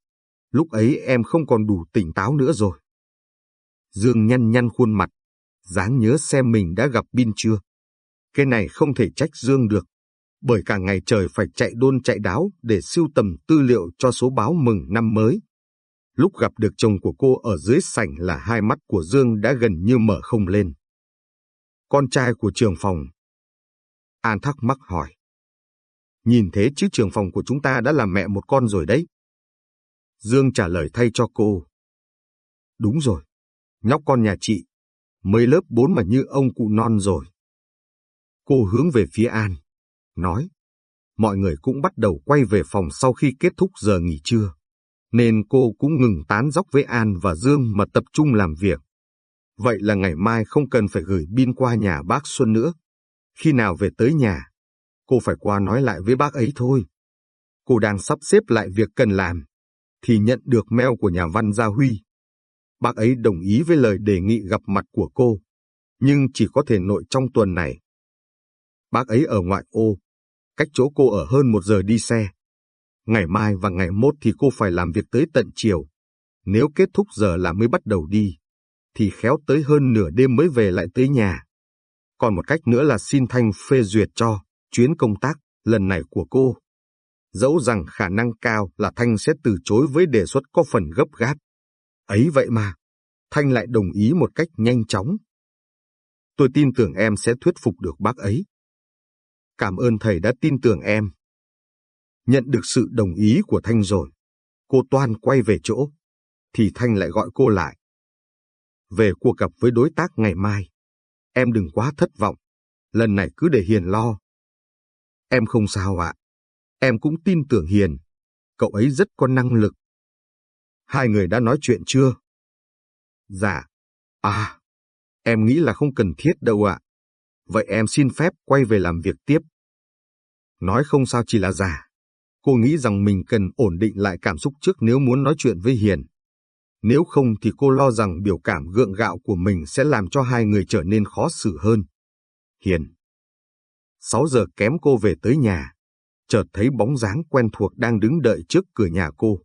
lúc ấy em không còn đủ tỉnh táo nữa rồi. Dương nhăn nhăn khuôn mặt, dáng nhớ xem mình đã gặp Bin chưa. Cái này không thể trách Dương được, bởi cả ngày trời phải chạy đôn chạy đáo để siêu tầm tư liệu cho số báo mừng năm mới. Lúc gặp được chồng của cô ở dưới sảnh là hai mắt của Dương đã gần như mở không lên. Con trai của trường phòng. An thắc mắc hỏi. Nhìn thế chứ trường phòng của chúng ta đã làm mẹ một con rồi đấy. Dương trả lời thay cho cô. Đúng rồi, nhóc con nhà chị, mới lớp bốn mà như ông cụ non rồi. Cô hướng về phía An, nói, mọi người cũng bắt đầu quay về phòng sau khi kết thúc giờ nghỉ trưa, nên cô cũng ngừng tán dóc với An và Dương mà tập trung làm việc. Vậy là ngày mai không cần phải gửi pin qua nhà bác Xuân nữa. Khi nào về tới nhà, cô phải qua nói lại với bác ấy thôi. Cô đang sắp xếp lại việc cần làm, thì nhận được mail của nhà văn Gia Huy. Bác ấy đồng ý với lời đề nghị gặp mặt của cô, nhưng chỉ có thể nội trong tuần này. Bác ấy ở ngoại ô, cách chỗ cô ở hơn một giờ đi xe. Ngày mai và ngày mốt thì cô phải làm việc tới tận chiều. Nếu kết thúc giờ là mới bắt đầu đi, thì khéo tới hơn nửa đêm mới về lại tới nhà. Còn một cách nữa là xin Thanh phê duyệt cho chuyến công tác lần này của cô. Dẫu rằng khả năng cao là Thanh sẽ từ chối với đề xuất có phần gấp gáp. Ấy vậy mà, Thanh lại đồng ý một cách nhanh chóng. Tôi tin tưởng em sẽ thuyết phục được bác ấy. Cảm ơn thầy đã tin tưởng em. Nhận được sự đồng ý của Thanh rồi, cô Toan quay về chỗ, thì Thanh lại gọi cô lại. Về cuộc gặp với đối tác ngày mai, em đừng quá thất vọng, lần này cứ để Hiền lo. Em không sao ạ, em cũng tin tưởng Hiền, cậu ấy rất có năng lực. Hai người đã nói chuyện chưa? Dạ, à, em nghĩ là không cần thiết đâu ạ. Vậy em xin phép quay về làm việc tiếp. Nói không sao chỉ là giả. Cô nghĩ rằng mình cần ổn định lại cảm xúc trước nếu muốn nói chuyện với Hiền. Nếu không thì cô lo rằng biểu cảm gượng gạo của mình sẽ làm cho hai người trở nên khó xử hơn. Hiền. Sáu giờ kém cô về tới nhà, chợt thấy bóng dáng quen thuộc đang đứng đợi trước cửa nhà cô.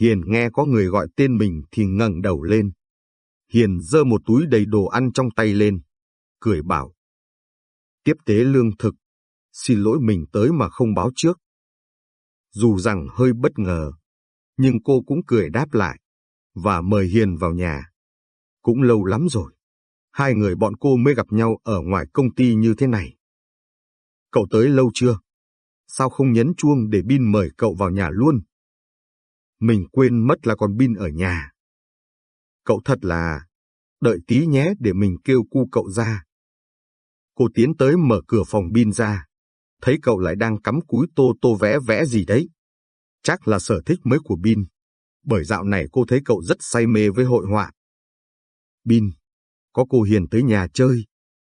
Hiền nghe có người gọi tên mình thì ngẩng đầu lên. Hiền giơ một túi đầy đồ ăn trong tay lên, cười bảo. Tiếp tế lương thực, xin lỗi mình tới mà không báo trước. Dù rằng hơi bất ngờ, nhưng cô cũng cười đáp lại và mời Hiền vào nhà. Cũng lâu lắm rồi, hai người bọn cô mới gặp nhau ở ngoài công ty như thế này. Cậu tới lâu chưa? Sao không nhấn chuông để Bin mời cậu vào nhà luôn? Mình quên mất là còn Bin ở nhà. Cậu thật là... Đợi tí nhé để mình kêu cu cậu ra. Cô tiến tới mở cửa phòng Bin ra. Thấy cậu lại đang cắm cúi tô tô vẽ vẽ gì đấy. Chắc là sở thích mới của Bin bởi dạo này cô thấy cậu rất say mê với hội họa. Bin, có cô Hiền tới nhà chơi.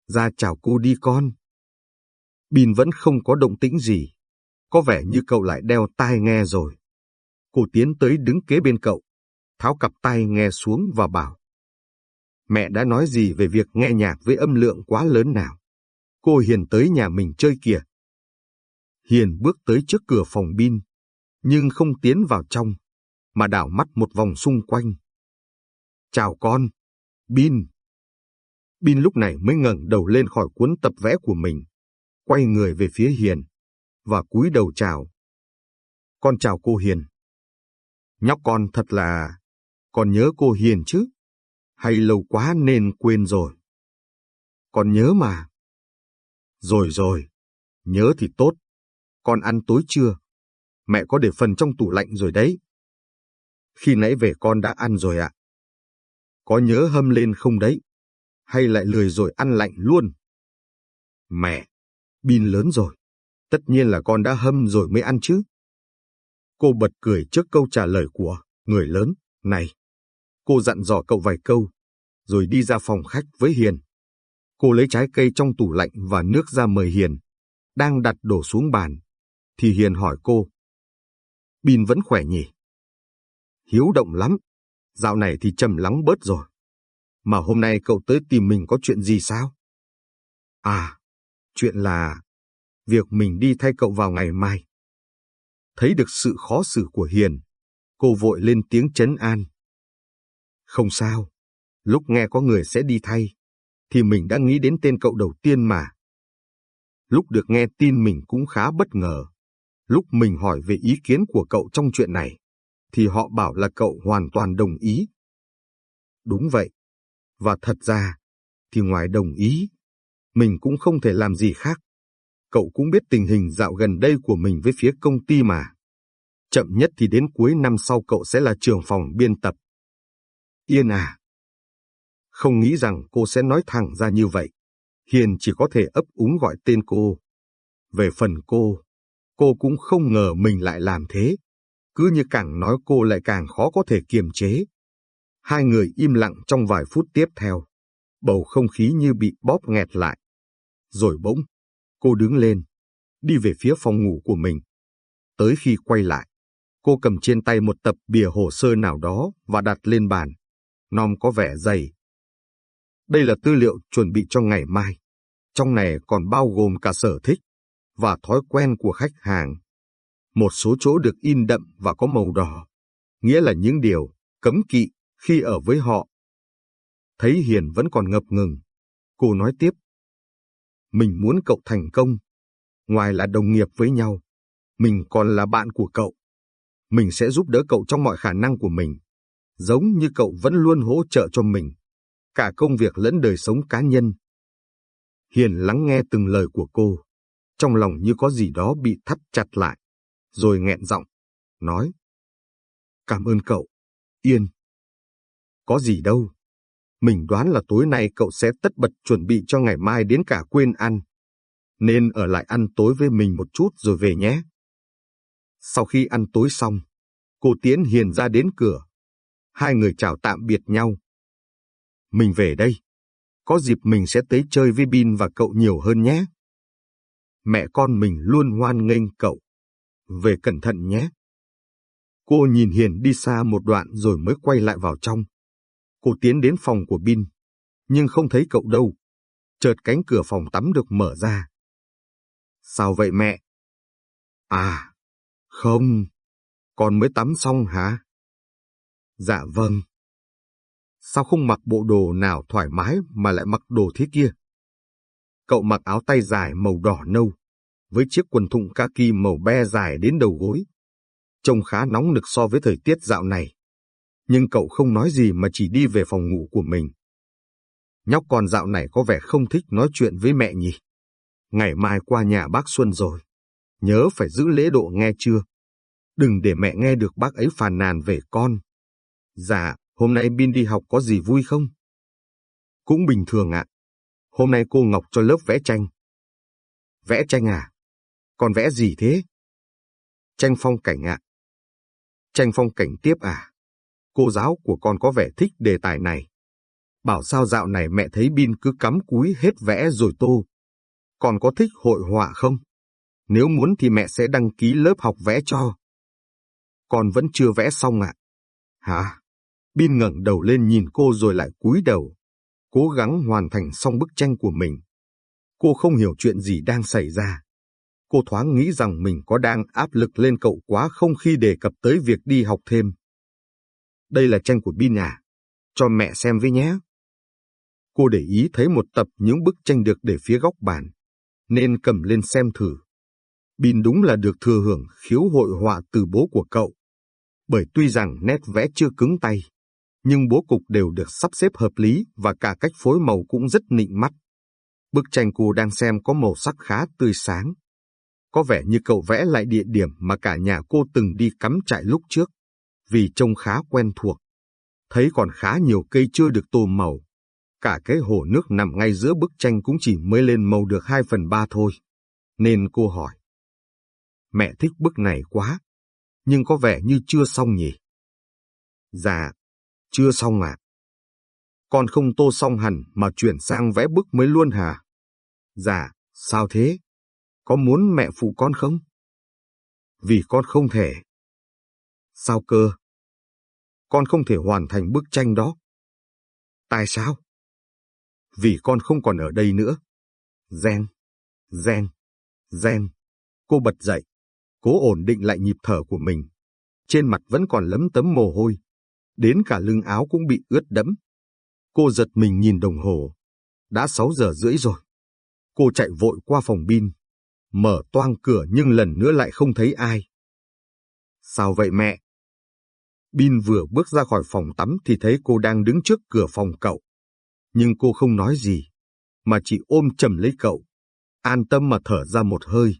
Ra chào cô đi con. Bin vẫn không có động tĩnh gì. Có vẻ như cậu lại đeo tai nghe rồi. Cô tiến tới đứng kế bên cậu, tháo cặp tai nghe xuống và bảo. Mẹ đã nói gì về việc nghe nhạc với âm lượng quá lớn nào? Cô Hiền tới nhà mình chơi kìa. Hiền bước tới trước cửa phòng Bin, nhưng không tiến vào trong, mà đảo mắt một vòng xung quanh. Chào con, Bin. Bin lúc này mới ngẩng đầu lên khỏi cuốn tập vẽ của mình, quay người về phía Hiền, và cúi đầu chào. Con chào cô Hiền. Nhóc con thật là... Con nhớ cô Hiền chứ? Hay lâu quá nên quên rồi? Con nhớ mà. Rồi rồi, nhớ thì tốt. Con ăn tối chưa? Mẹ có để phần trong tủ lạnh rồi đấy. Khi nãy về con đã ăn rồi ạ. Có nhớ hâm lên không đấy? Hay lại lười rồi ăn lạnh luôn? Mẹ, pin lớn rồi. Tất nhiên là con đã hâm rồi mới ăn chứ. Cô bật cười trước câu trả lời của người lớn, này. Cô dặn dò cậu vài câu, rồi đi ra phòng khách với Hiền. Cô lấy trái cây trong tủ lạnh và nước ra mời Hiền. Đang đặt đổ xuống bàn, thì Hiền hỏi cô. Bin vẫn khỏe nhỉ? Hiếu động lắm, dạo này thì trầm lắng bớt rồi. Mà hôm nay cậu tới tìm mình có chuyện gì sao? À, chuyện là việc mình đi thay cậu vào ngày mai. Thấy được sự khó xử của Hiền, cô vội lên tiếng chấn an. Không sao, lúc nghe có người sẽ đi thay, thì mình đã nghĩ đến tên cậu đầu tiên mà. Lúc được nghe tin mình cũng khá bất ngờ. Lúc mình hỏi về ý kiến của cậu trong chuyện này, thì họ bảo là cậu hoàn toàn đồng ý. Đúng vậy. Và thật ra, thì ngoài đồng ý, mình cũng không thể làm gì khác. Cậu cũng biết tình hình dạo gần đây của mình với phía công ty mà. Chậm nhất thì đến cuối năm sau cậu sẽ là trưởng phòng biên tập. Yên à! Không nghĩ rằng cô sẽ nói thẳng ra như vậy. Hiền chỉ có thể ấp úng gọi tên cô. Về phần cô, cô cũng không ngờ mình lại làm thế. Cứ như càng nói cô lại càng khó có thể kiềm chế. Hai người im lặng trong vài phút tiếp theo. Bầu không khí như bị bóp nghẹt lại. Rồi bỗng, cô đứng lên, đi về phía phòng ngủ của mình. Tới khi quay lại, cô cầm trên tay một tập bìa hồ sơ nào đó và đặt lên bàn. Nom có vẻ dày. Đây là tư liệu chuẩn bị cho ngày mai. Trong này còn bao gồm cả sở thích và thói quen của khách hàng. Một số chỗ được in đậm và có màu đỏ, nghĩa là những điều cấm kỵ khi ở với họ. Thấy Hiền vẫn còn ngập ngừng, cô nói tiếp. Mình muốn cậu thành công, ngoài là đồng nghiệp với nhau, mình còn là bạn của cậu. Mình sẽ giúp đỡ cậu trong mọi khả năng của mình, giống như cậu vẫn luôn hỗ trợ cho mình, cả công việc lẫn đời sống cá nhân. Hiền lắng nghe từng lời của cô, trong lòng như có gì đó bị thắt chặt lại, rồi nghẹn giọng, nói. Cảm ơn cậu, Yên. Có gì đâu. Mình đoán là tối nay cậu sẽ tất bật chuẩn bị cho ngày mai đến cả quên ăn. Nên ở lại ăn tối với mình một chút rồi về nhé. Sau khi ăn tối xong, cô Tiến Hiền ra đến cửa. Hai người chào tạm biệt nhau. Mình về đây. Có dịp mình sẽ tới chơi với Bin và cậu nhiều hơn nhé. Mẹ con mình luôn hoan nghênh cậu. Về cẩn thận nhé. Cô nhìn Hiền đi xa một đoạn rồi mới quay lại vào trong. Cô tiến đến phòng của Bin, nhưng không thấy cậu đâu. Chợt cánh cửa phòng tắm được mở ra. Sao vậy mẹ? À, không, con mới tắm xong hả? Dạ vâng. Sao không mặc bộ đồ nào thoải mái mà lại mặc đồ thế kia? Cậu mặc áo tay dài màu đỏ nâu, với chiếc quần thụng kaki màu be dài đến đầu gối. Trông khá nóng nực so với thời tiết dạo này nhưng cậu không nói gì mà chỉ đi về phòng ngủ của mình. Nhóc con dạo này có vẻ không thích nói chuyện với mẹ nhỉ. Ngày mai qua nhà bác Xuân rồi. Nhớ phải giữ lễ độ nghe chưa? Đừng để mẹ nghe được bác ấy phàn nàn về con. Dạ, hôm nay Bin đi học có gì vui không? Cũng bình thường ạ. Hôm nay cô Ngọc cho lớp vẽ tranh. Vẽ tranh à? Còn vẽ gì thế? Tranh phong cảnh ạ. Tranh phong cảnh tiếp à? Cô giáo của con có vẻ thích đề tài này. Bảo sao dạo này mẹ thấy Bin cứ cắm cúi hết vẽ rồi tô. Con có thích hội họa không? Nếu muốn thì mẹ sẽ đăng ký lớp học vẽ cho. Con vẫn chưa vẽ xong ạ. Hả? Bin ngẩng đầu lên nhìn cô rồi lại cúi đầu, cố gắng hoàn thành xong bức tranh của mình. Cô không hiểu chuyện gì đang xảy ra. Cô thoáng nghĩ rằng mình có đang áp lực lên cậu quá không khi đề cập tới việc đi học thêm. Đây là tranh của Bin à? Cho mẹ xem với nhé. Cô để ý thấy một tập những bức tranh được để phía góc bàn, nên cầm lên xem thử. Bin đúng là được thừa hưởng khiếu hội họa từ bố của cậu. Bởi tuy rằng nét vẽ chưa cứng tay, nhưng bố cục đều được sắp xếp hợp lý và cả cách phối màu cũng rất nịnh mắt. Bức tranh cô đang xem có màu sắc khá tươi sáng. Có vẻ như cậu vẽ lại địa điểm mà cả nhà cô từng đi cắm trại lúc trước, vì trông khá quen thuộc. Thấy còn khá nhiều cây chưa được tô màu. Cả cái hồ nước nằm ngay giữa bức tranh cũng chỉ mới lên màu được 2 phần 3 thôi. Nên cô hỏi. Mẹ thích bức này quá, nhưng có vẻ như chưa xong nhỉ? Dạ, chưa xong à? Con không tô xong hẳn mà chuyển sang vẽ bức mới luôn hả? Dạ, sao thế? Có muốn mẹ phụ con không? Vì con không thể. Sao cơ? Con không thể hoàn thành bức tranh đó. Tại sao? Vì con không còn ở đây nữa. Gen, gen, gen. Cô bật dậy, cố ổn định lại nhịp thở của mình. Trên mặt vẫn còn lấm tấm mồ hôi. Đến cả lưng áo cũng bị ướt đẫm. Cô giật mình nhìn đồng hồ. Đã 6 giờ rưỡi rồi. Cô chạy vội qua phòng bin. Mở toang cửa nhưng lần nữa lại không thấy ai. Sao vậy mẹ? Bin vừa bước ra khỏi phòng tắm thì thấy cô đang đứng trước cửa phòng cậu. Nhưng cô không nói gì, mà chỉ ôm chầm lấy cậu, an tâm mà thở ra một hơi.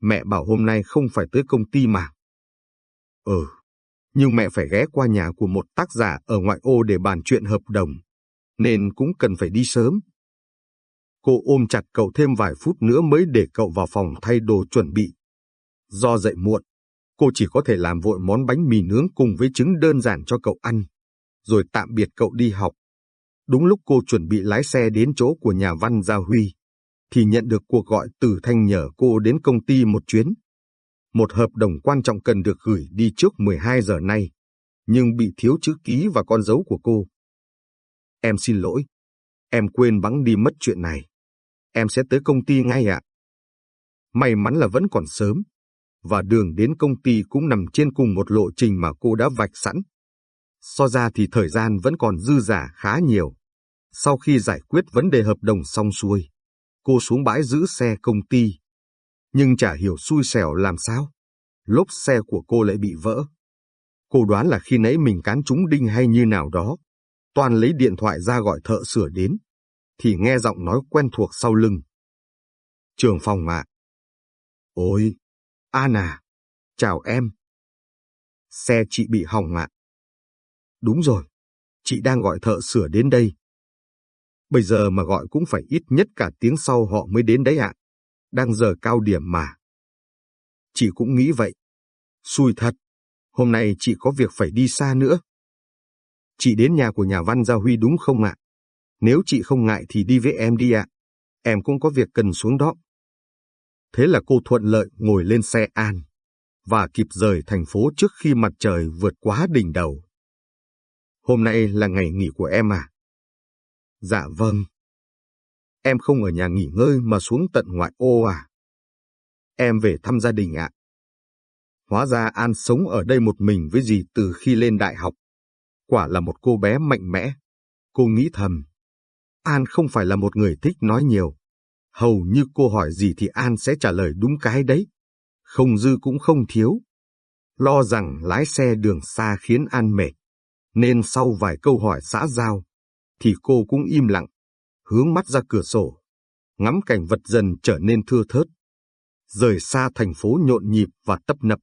Mẹ bảo hôm nay không phải tới công ty mà. Ừ, nhưng mẹ phải ghé qua nhà của một tác giả ở ngoại ô để bàn chuyện hợp đồng, nên cũng cần phải đi sớm. Cô ôm chặt cậu thêm vài phút nữa mới để cậu vào phòng thay đồ chuẩn bị. Do dậy muộn, cô chỉ có thể làm vội món bánh mì nướng cùng với trứng đơn giản cho cậu ăn, rồi tạm biệt cậu đi học. Đúng lúc cô chuẩn bị lái xe đến chỗ của nhà văn Gia Huy, thì nhận được cuộc gọi từ Thanh nhờ cô đến công ty một chuyến. Một hợp đồng quan trọng cần được gửi đi trước 12 giờ nay, nhưng bị thiếu chữ ký và con dấu của cô. Em xin lỗi, em quên bắn đi mất chuyện này. Em sẽ tới công ty ngay ạ. May mắn là vẫn còn sớm, và đường đến công ty cũng nằm trên cùng một lộ trình mà cô đã vạch sẵn. So ra thì thời gian vẫn còn dư giả khá nhiều. Sau khi giải quyết vấn đề hợp đồng xong xuôi, cô xuống bãi giữ xe công ty. Nhưng chả hiểu xui xẻo làm sao. Lốp xe của cô lại bị vỡ. Cô đoán là khi nãy mình cán trúng đinh hay như nào đó. Toàn lấy điện thoại ra gọi thợ sửa đến. Thì nghe giọng nói quen thuộc sau lưng. Trường phòng ạ. Ôi, Anna, chào em. Xe chị bị hỏng ạ. Đúng rồi, chị đang gọi thợ sửa đến đây. Bây giờ mà gọi cũng phải ít nhất cả tiếng sau họ mới đến đấy ạ. Đang giờ cao điểm mà. Chị cũng nghĩ vậy. Xui thật, hôm nay chị có việc phải đi xa nữa. Chị đến nhà của nhà văn Gia Huy đúng không ạ? Nếu chị không ngại thì đi với em đi ạ. Em cũng có việc cần xuống đó. Thế là cô thuận lợi ngồi lên xe An và kịp rời thành phố trước khi mặt trời vượt quá đỉnh đầu. Hôm nay là ngày nghỉ của em à? Dạ vâng. Em không ở nhà nghỉ ngơi mà xuống tận ngoại ô à? Em về thăm gia đình ạ. Hóa ra An sống ở đây một mình với dì từ khi lên đại học. Quả là một cô bé mạnh mẽ. Cô nghĩ thầm. An không phải là một người thích nói nhiều. Hầu như cô hỏi gì thì An sẽ trả lời đúng cái đấy. Không dư cũng không thiếu. Lo rằng lái xe đường xa khiến An mệt. Nên sau vài câu hỏi xã giao, thì cô cũng im lặng, hướng mắt ra cửa sổ, ngắm cảnh vật dần trở nên thưa thớt. Rời xa thành phố nhộn nhịp và tấp nập,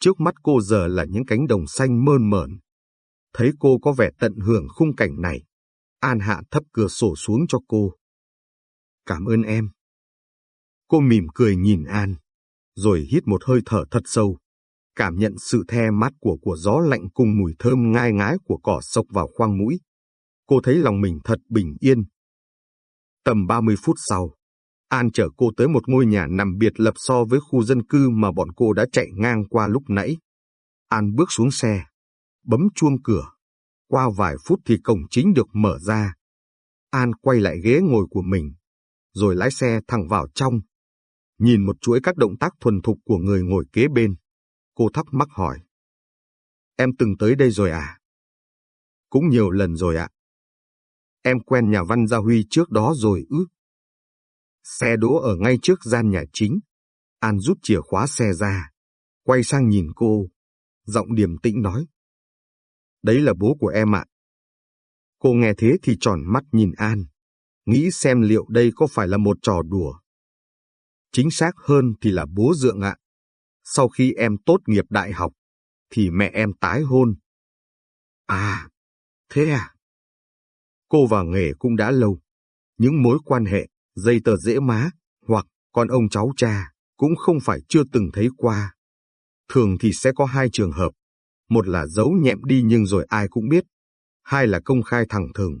trước mắt cô giờ là những cánh đồng xanh mơn mởn. Thấy cô có vẻ tận hưởng khung cảnh này, An hạ thấp cửa sổ xuống cho cô. Cảm ơn em. Cô mỉm cười nhìn An, rồi hít một hơi thở thật sâu, cảm nhận sự the mát của của gió lạnh cùng mùi thơm ngai ngái của cỏ sộc vào khoang mũi. Cô thấy lòng mình thật bình yên. Tầm 30 phút sau, An chở cô tới một ngôi nhà nằm biệt lập so với khu dân cư mà bọn cô đã chạy ngang qua lúc nãy. An bước xuống xe, bấm chuông cửa. Qua vài phút thì cổng chính được mở ra. An quay lại ghế ngồi của mình, rồi lái xe thẳng vào trong. Nhìn một chuỗi các động tác thuần thục của người ngồi kế bên, cô thắc mắc hỏi. Em từng tới đây rồi à? Cũng nhiều lần rồi ạ. Em quen nhà văn Gia Huy trước đó rồi ư? Xe đỗ ở ngay trước gian nhà chính. An rút chìa khóa xe ra, quay sang nhìn cô, giọng điềm tĩnh nói. Đấy là bố của em ạ. Cô nghe thế thì tròn mắt nhìn An, nghĩ xem liệu đây có phải là một trò đùa. Chính xác hơn thì là bố dượng ạ. Sau khi em tốt nghiệp đại học, thì mẹ em tái hôn. À, thế à? Cô và nghề cũng đã lâu. Những mối quan hệ, dây tờ dễ má, hoặc con ông cháu cha, cũng không phải chưa từng thấy qua. Thường thì sẽ có hai trường hợp. Một là giấu nhẹm đi nhưng rồi ai cũng biết. Hai là công khai thẳng thừng.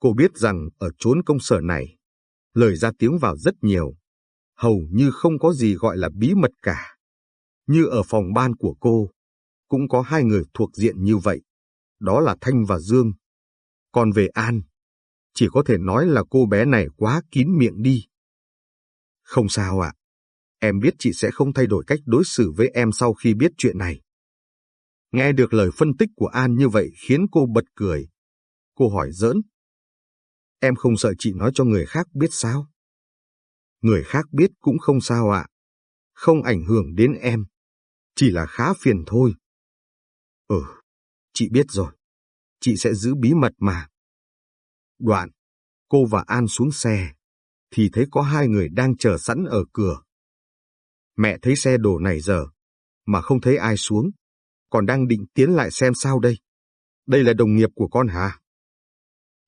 Cô biết rằng ở chốn công sở này, lời ra tiếng vào rất nhiều. Hầu như không có gì gọi là bí mật cả. Như ở phòng ban của cô, cũng có hai người thuộc diện như vậy. Đó là Thanh và Dương. Còn về An, chỉ có thể nói là cô bé này quá kín miệng đi. Không sao ạ. Em biết chị sẽ không thay đổi cách đối xử với em sau khi biết chuyện này. Nghe được lời phân tích của An như vậy khiến cô bật cười. Cô hỏi giỡn. Em không sợ chị nói cho người khác biết sao? Người khác biết cũng không sao ạ. Không ảnh hưởng đến em. Chỉ là khá phiền thôi. Ừ, chị biết rồi. Chị sẽ giữ bí mật mà. Đoạn, cô và An xuống xe, thì thấy có hai người đang chờ sẵn ở cửa. Mẹ thấy xe đổ này giờ, mà không thấy ai xuống, còn đang định tiến lại xem sao đây. Đây là đồng nghiệp của con hả?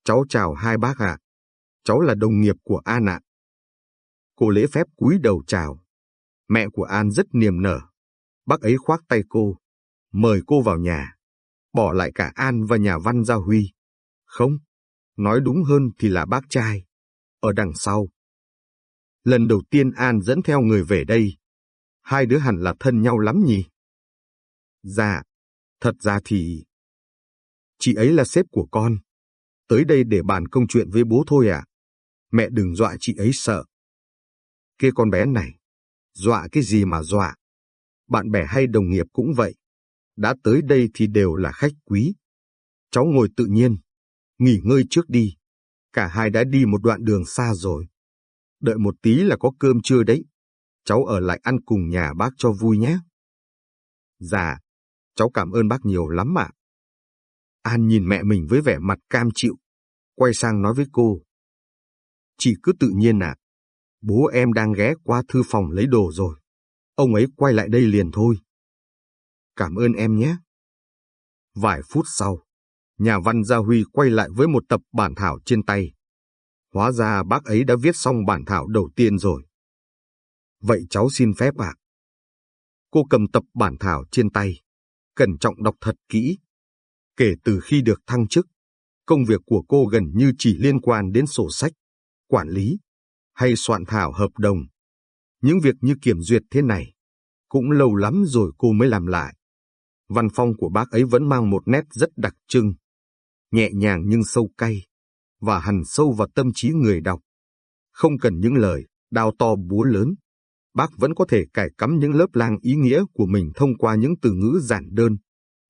Cháu chào hai bác ạ. Cháu là đồng nghiệp của An ạ. Cô lễ phép cúi đầu chào. Mẹ của An rất niềm nở. Bác ấy khoác tay cô, mời cô vào nhà, bỏ lại cả An và nhà văn Gia Huy. Không, nói đúng hơn thì là bác trai, ở đằng sau. Lần đầu tiên An dẫn theo người về đây, hai đứa hẳn là thân nhau lắm nhỉ? Dạ, thật ra thì... Chị ấy là sếp của con, tới đây để bàn công chuyện với bố thôi à? Mẹ đừng dọa chị ấy sợ. Kia con bé này, dọa cái gì mà dọa? Bạn bè hay đồng nghiệp cũng vậy. Đã tới đây thì đều là khách quý. Cháu ngồi tự nhiên, nghỉ ngơi trước đi. Cả hai đã đi một đoạn đường xa rồi. Đợi một tí là có cơm trưa đấy. Cháu ở lại ăn cùng nhà bác cho vui nhé. Dạ, cháu cảm ơn bác nhiều lắm ạ. An nhìn mẹ mình với vẻ mặt cam chịu, quay sang nói với cô. Chị cứ tự nhiên ạ, bố em đang ghé qua thư phòng lấy đồ rồi. Ông ấy quay lại đây liền thôi. Cảm ơn em nhé. Vài phút sau, nhà văn Gia Huy quay lại với một tập bản thảo trên tay. Hóa ra bác ấy đã viết xong bản thảo đầu tiên rồi. Vậy cháu xin phép ạ. Cô cầm tập bản thảo trên tay, cẩn trọng đọc thật kỹ. Kể từ khi được thăng chức, công việc của cô gần như chỉ liên quan đến sổ sách, quản lý hay soạn thảo hợp đồng. Những việc như kiểm duyệt thế này, cũng lâu lắm rồi cô mới làm lại. Văn phong của bác ấy vẫn mang một nét rất đặc trưng, nhẹ nhàng nhưng sâu cay, và hằn sâu vào tâm trí người đọc. Không cần những lời, đao to búa lớn, bác vẫn có thể cải cắm những lớp lang ý nghĩa của mình thông qua những từ ngữ giản đơn,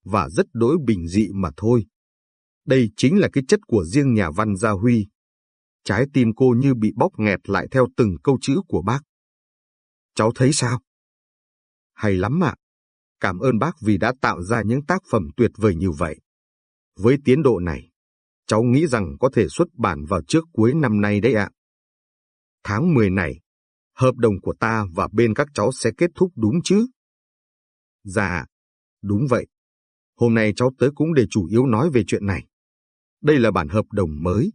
và rất đối bình dị mà thôi. Đây chính là cái chất của riêng nhà văn Gia Huy. Trái tim cô như bị bóp nghẹt lại theo từng câu chữ của bác. Cháu thấy sao? Hay lắm ạ. Cảm ơn bác vì đã tạo ra những tác phẩm tuyệt vời như vậy. Với tiến độ này, cháu nghĩ rằng có thể xuất bản vào trước cuối năm nay đấy ạ. Tháng 10 này, hợp đồng của ta và bên các cháu sẽ kết thúc đúng chứ? Dạ, đúng vậy. Hôm nay cháu tới cũng để chủ yếu nói về chuyện này. Đây là bản hợp đồng mới.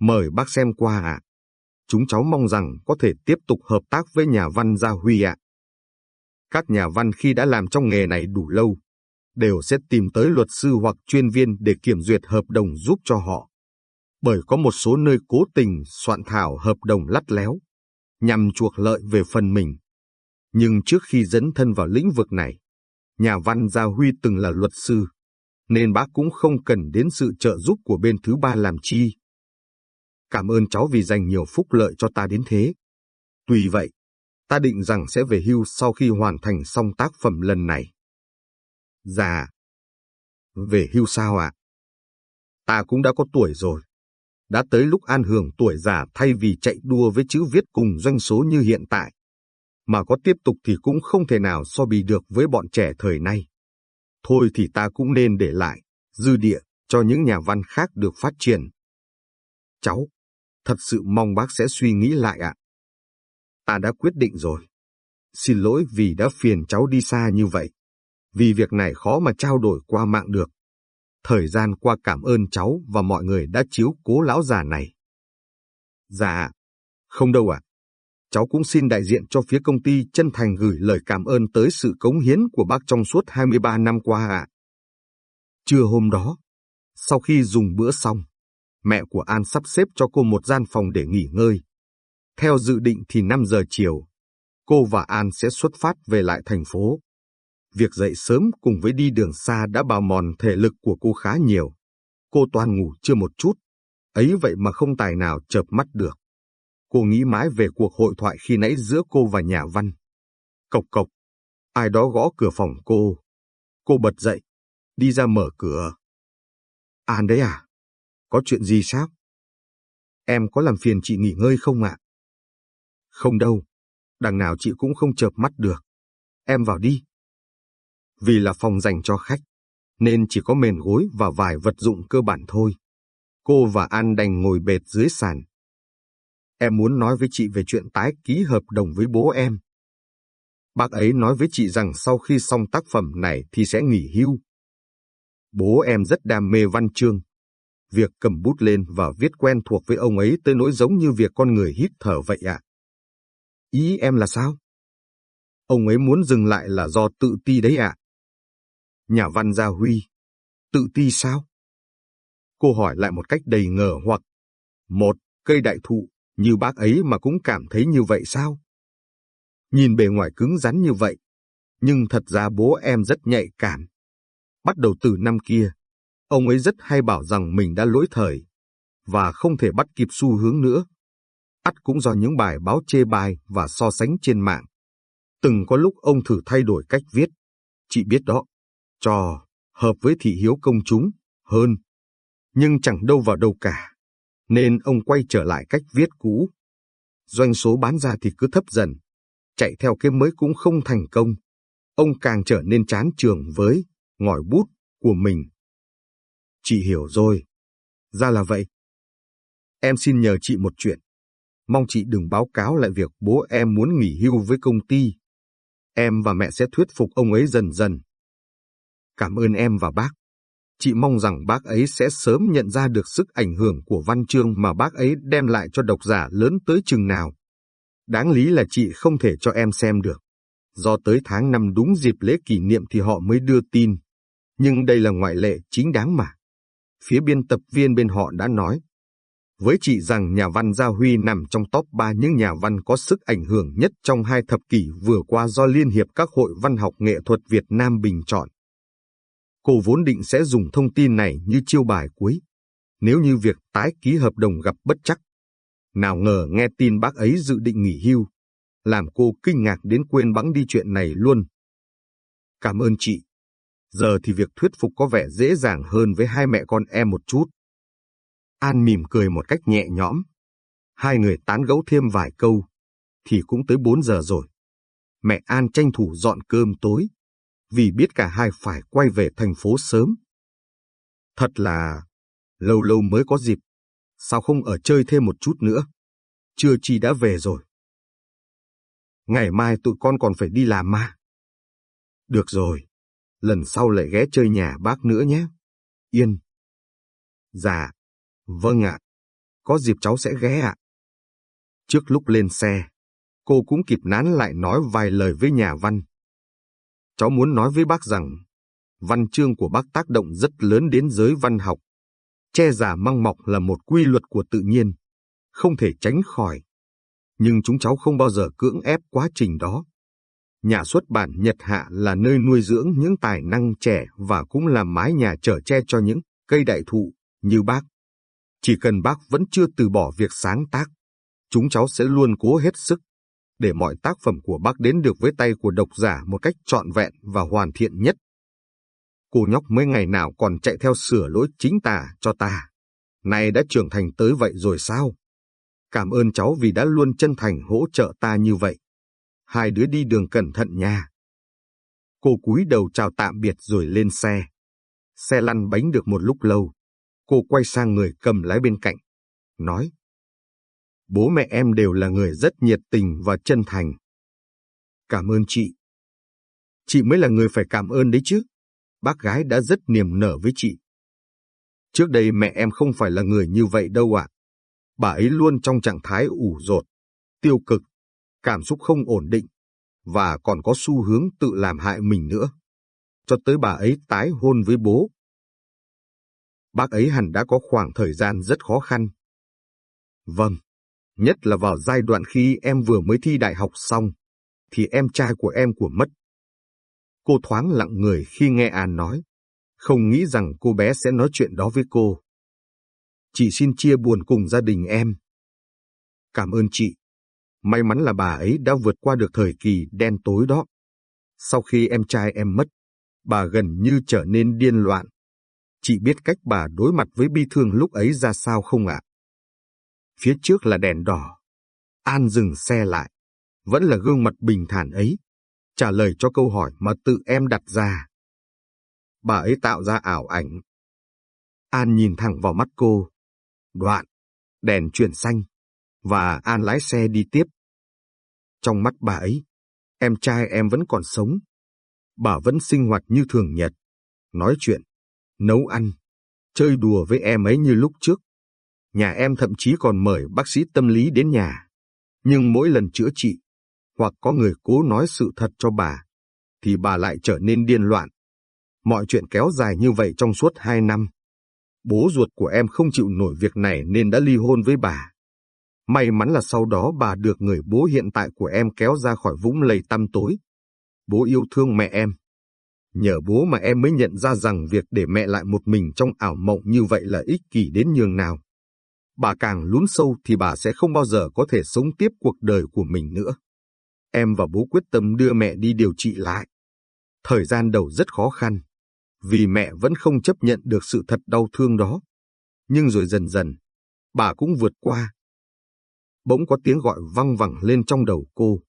Mời bác xem qua ạ. Chúng cháu mong rằng có thể tiếp tục hợp tác với nhà văn Gia Huy ạ. Các nhà văn khi đã làm trong nghề này đủ lâu, đều sẽ tìm tới luật sư hoặc chuyên viên để kiểm duyệt hợp đồng giúp cho họ. bởi có một số nơi cố tình soạn thảo hợp đồng lắt léo, nhằm chuộc lợi về phần mình. Nhưng trước khi dấn thân vào lĩnh vực này, nhà văn Gia Huy từng là luật sư, nên bác cũng không cần đến sự trợ giúp của bên thứ ba làm chi. Cảm ơn cháu vì dành nhiều phúc lợi cho ta đến thế. Tuy vậy, ta định rằng sẽ về hưu sau khi hoàn thành xong tác phẩm lần này. Dạ. Về hưu sao ạ? Ta cũng đã có tuổi rồi. Đã tới lúc an hưởng tuổi già thay vì chạy đua với chữ viết cùng doanh số như hiện tại. Mà có tiếp tục thì cũng không thể nào so bì được với bọn trẻ thời nay. Thôi thì ta cũng nên để lại, dư địa, cho những nhà văn khác được phát triển. Cháu, thật sự mong bác sẽ suy nghĩ lại ạ. Ta đã quyết định rồi. Xin lỗi vì đã phiền cháu đi xa như vậy. Vì việc này khó mà trao đổi qua mạng được. Thời gian qua cảm ơn cháu và mọi người đã chiếu cố lão già này. Dạ, không đâu ạ. Cháu cũng xin đại diện cho phía công ty chân thành gửi lời cảm ơn tới sự cống hiến của bác trong suốt 23 năm qua ạ. Trưa hôm đó, sau khi dùng bữa xong, mẹ của An sắp xếp cho cô một gian phòng để nghỉ ngơi. Theo dự định thì 5 giờ chiều, cô và An sẽ xuất phát về lại thành phố. Việc dậy sớm cùng với đi đường xa đã bào mòn thể lực của cô khá nhiều. Cô toàn ngủ chưa một chút, ấy vậy mà không tài nào chợp mắt được. Cô nghĩ mãi về cuộc hội thoại khi nãy giữa cô và nhà văn. Cộc cộc, ai đó gõ cửa phòng cô. Cô bật dậy, đi ra mở cửa. An đấy à? Có chuyện gì sao? Em có làm phiền chị nghỉ ngơi không ạ? Không đâu, đằng nào chị cũng không chợp mắt được. Em vào đi. Vì là phòng dành cho khách, nên chỉ có mền gối và vài vật dụng cơ bản thôi. Cô và An đành ngồi bệt dưới sàn. Em muốn nói với chị về chuyện tái ký hợp đồng với bố em. Bác ấy nói với chị rằng sau khi xong tác phẩm này thì sẽ nghỉ hưu. Bố em rất đam mê văn chương. Việc cầm bút lên và viết quen thuộc với ông ấy tới nỗi giống như việc con người hít thở vậy ạ. Ý em là sao? Ông ấy muốn dừng lại là do tự ti đấy ạ. Nhà văn Gia Huy. Tự ti sao? Cô hỏi lại một cách đầy ngờ hoặc. Một, cây đại thụ, như bác ấy mà cũng cảm thấy như vậy sao? Nhìn bề ngoài cứng rắn như vậy, nhưng thật ra bố em rất nhạy cảm. Bắt đầu từ năm kia, ông ấy rất hay bảo rằng mình đã lỗi thời, và không thể bắt kịp xu hướng nữa. ắt cũng do những bài báo chê bai và so sánh trên mạng. Từng có lúc ông thử thay đổi cách viết. Chị biết đó, cho hợp với thị hiếu công chúng hơn. Nhưng chẳng đâu vào đâu cả, nên ông quay trở lại cách viết cũ. Doanh số bán ra thì cứ thấp dần, chạy theo cái mới cũng không thành công. Ông càng trở nên chán trường với ngòi bút của mình. Chị hiểu rồi, ra là vậy. Em xin nhờ chị một chuyện. Mong chị đừng báo cáo lại việc bố em muốn nghỉ hưu với công ty. Em và mẹ sẽ thuyết phục ông ấy dần dần. Cảm ơn em và bác. Chị mong rằng bác ấy sẽ sớm nhận ra được sức ảnh hưởng của văn chương mà bác ấy đem lại cho độc giả lớn tới chừng nào. Đáng lý là chị không thể cho em xem được. Do tới tháng năm đúng dịp lễ kỷ niệm thì họ mới đưa tin. Nhưng đây là ngoại lệ chính đáng mà. Phía biên tập viên bên họ đã nói. Với chị rằng nhà văn Gia Huy nằm trong top 3 những nhà văn có sức ảnh hưởng nhất trong hai thập kỷ vừa qua do Liên hiệp các hội văn học nghệ thuật Việt Nam bình chọn. Cô vốn định sẽ dùng thông tin này như chiêu bài cuối, nếu như việc tái ký hợp đồng gặp bất chắc. Nào ngờ nghe tin bác ấy dự định nghỉ hưu, làm cô kinh ngạc đến quên bẵng đi chuyện này luôn. Cảm ơn chị. Giờ thì việc thuyết phục có vẻ dễ dàng hơn với hai mẹ con em một chút. An mỉm cười một cách nhẹ nhõm. Hai người tán gẫu thêm vài câu, thì cũng tới 4 giờ rồi. Mẹ An tranh thủ dọn cơm tối, vì biết cả hai phải quay về thành phố sớm. Thật là lâu lâu mới có dịp, sao không ở chơi thêm một chút nữa? Chưa chi đã về rồi. Ngày mai tụi con còn phải đi làm mà. Được rồi, lần sau lại ghé chơi nhà bác nữa nhé. Yên. Dạ, vâng ạ. Có dịp cháu sẽ ghé ạ. Trước lúc lên xe, cô cũng kịp nán lại nói vài lời với nhà văn. Cháu muốn nói với bác rằng, văn chương của bác tác động rất lớn đến giới văn học. che giả măng mọc là một quy luật của tự nhiên, không thể tránh khỏi. Nhưng chúng cháu không bao giờ cưỡng ép quá trình đó. Nhà xuất bản Nhật Hạ là nơi nuôi dưỡng những tài năng trẻ và cũng là mái nhà chở che cho những cây đại thụ như bác. Chỉ cần bác vẫn chưa từ bỏ việc sáng tác, chúng cháu sẽ luôn cố hết sức để mọi tác phẩm của bác đến được với tay của độc giả một cách trọn vẹn và hoàn thiện nhất. Cô nhóc mấy ngày nào còn chạy theo sửa lỗi chính tà cho ta. nay đã trưởng thành tới vậy rồi sao? Cảm ơn cháu vì đã luôn chân thành hỗ trợ ta như vậy. Hai đứa đi đường cẩn thận nha. Cô cúi đầu chào tạm biệt rồi lên xe. Xe lăn bánh được một lúc lâu. Cô quay sang người cầm lái bên cạnh. Nói. Bố mẹ em đều là người rất nhiệt tình và chân thành. Cảm ơn chị. Chị mới là người phải cảm ơn đấy chứ. Bác gái đã rất niềm nở với chị. Trước đây mẹ em không phải là người như vậy đâu ạ. Bà ấy luôn trong trạng thái ủ rột, tiêu cực, cảm xúc không ổn định, và còn có xu hướng tự làm hại mình nữa. Cho tới bà ấy tái hôn với bố. Bác ấy hẳn đã có khoảng thời gian rất khó khăn. Vâng, nhất là vào giai đoạn khi em vừa mới thi đại học xong, thì em trai của em của mất. Cô thoáng lặng người khi nghe An nói, không nghĩ rằng cô bé sẽ nói chuyện đó với cô. Chị xin chia buồn cùng gia đình em. Cảm ơn chị. May mắn là bà ấy đã vượt qua được thời kỳ đen tối đó. Sau khi em trai em mất, bà gần như trở nên điên loạn. Chị biết cách bà đối mặt với bi thương lúc ấy ra sao không ạ? Phía trước là đèn đỏ. An dừng xe lại. Vẫn là gương mặt bình thản ấy. Trả lời cho câu hỏi mà tự em đặt ra. Bà ấy tạo ra ảo ảnh. An nhìn thẳng vào mắt cô. Đoạn, đèn chuyển xanh, và An lái xe đi tiếp. Trong mắt bà ấy, em trai em vẫn còn sống. Bà vẫn sinh hoạt như thường nhật, nói chuyện, nấu ăn, chơi đùa với em ấy như lúc trước. Nhà em thậm chí còn mời bác sĩ tâm lý đến nhà. Nhưng mỗi lần chữa trị, hoặc có người cố nói sự thật cho bà, thì bà lại trở nên điên loạn. Mọi chuyện kéo dài như vậy trong suốt hai năm. Bố ruột của em không chịu nổi việc này nên đã ly hôn với bà. May mắn là sau đó bà được người bố hiện tại của em kéo ra khỏi vũng lầy tăm tối. Bố yêu thương mẹ em. Nhờ bố mà em mới nhận ra rằng việc để mẹ lại một mình trong ảo mộng như vậy là ích kỷ đến nhường nào. Bà càng lún sâu thì bà sẽ không bao giờ có thể sống tiếp cuộc đời của mình nữa. Em và bố quyết tâm đưa mẹ đi điều trị lại. Thời gian đầu rất khó khăn, vì mẹ vẫn không chấp nhận được sự thật đau thương đó. Nhưng rồi dần dần, bà cũng vượt qua. Bỗng có tiếng gọi văng vẳng lên trong đầu cô.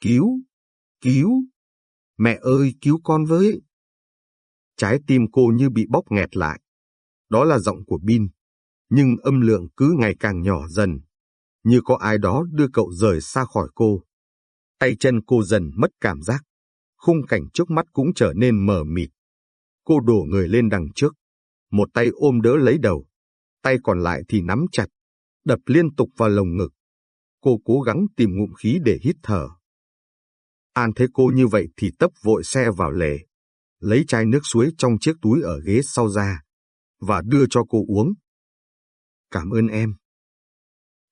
Cứu! Cứu! Mẹ ơi, cứu con với! Trái tim cô như bị bóp nghẹt lại. Đó là giọng của Bin, nhưng âm lượng cứ ngày càng nhỏ dần, như có ai đó đưa cậu rời xa khỏi cô. Tay chân cô dần mất cảm giác, khung cảnh trước mắt cũng trở nên mờ mịt. Cô đổ người lên đằng trước, một tay ôm đỡ lấy đầu, tay còn lại thì nắm chặt, đập liên tục vào lồng ngực. Cô cố gắng tìm ngụm khí để hít thở. An thấy cô như vậy thì tấp vội xe vào lề, lấy chai nước suối trong chiếc túi ở ghế sau ra, và đưa cho cô uống. Cảm ơn em.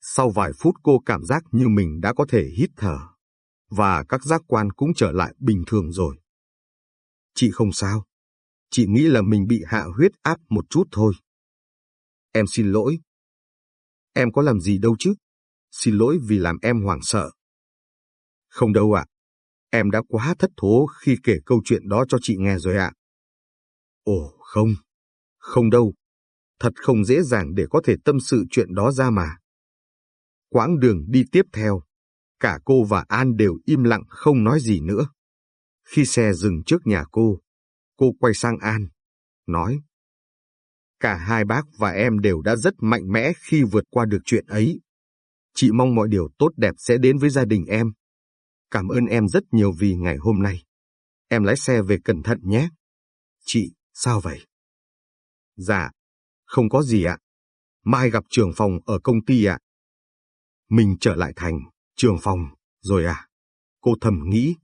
Sau vài phút cô cảm giác như mình đã có thể hít thở, và các giác quan cũng trở lại bình thường rồi. Chị không sao. Chị nghĩ là mình bị hạ huyết áp một chút thôi. Em xin lỗi. Em có làm gì đâu chứ. Xin lỗi vì làm em hoảng sợ. Không đâu ạ. Em đã quá thất thố khi kể câu chuyện đó cho chị nghe rồi ạ. Ồ, không. Không đâu. Thật không dễ dàng để có thể tâm sự chuyện đó ra mà. Quãng đường đi tiếp theo, cả cô và An đều im lặng không nói gì nữa. Khi xe dừng trước nhà cô, cô quay sang An, nói. Cả hai bác và em đều đã rất mạnh mẽ khi vượt qua được chuyện ấy. Chị mong mọi điều tốt đẹp sẽ đến với gia đình em. Cảm ơn em rất nhiều vì ngày hôm nay. Em lái xe về cẩn thận nhé. Chị, sao vậy? Dạ, không có gì ạ. Mai gặp trường phòng ở công ty ạ. Mình trở lại thành, trường phòng, rồi à? Cô thầm nghĩ.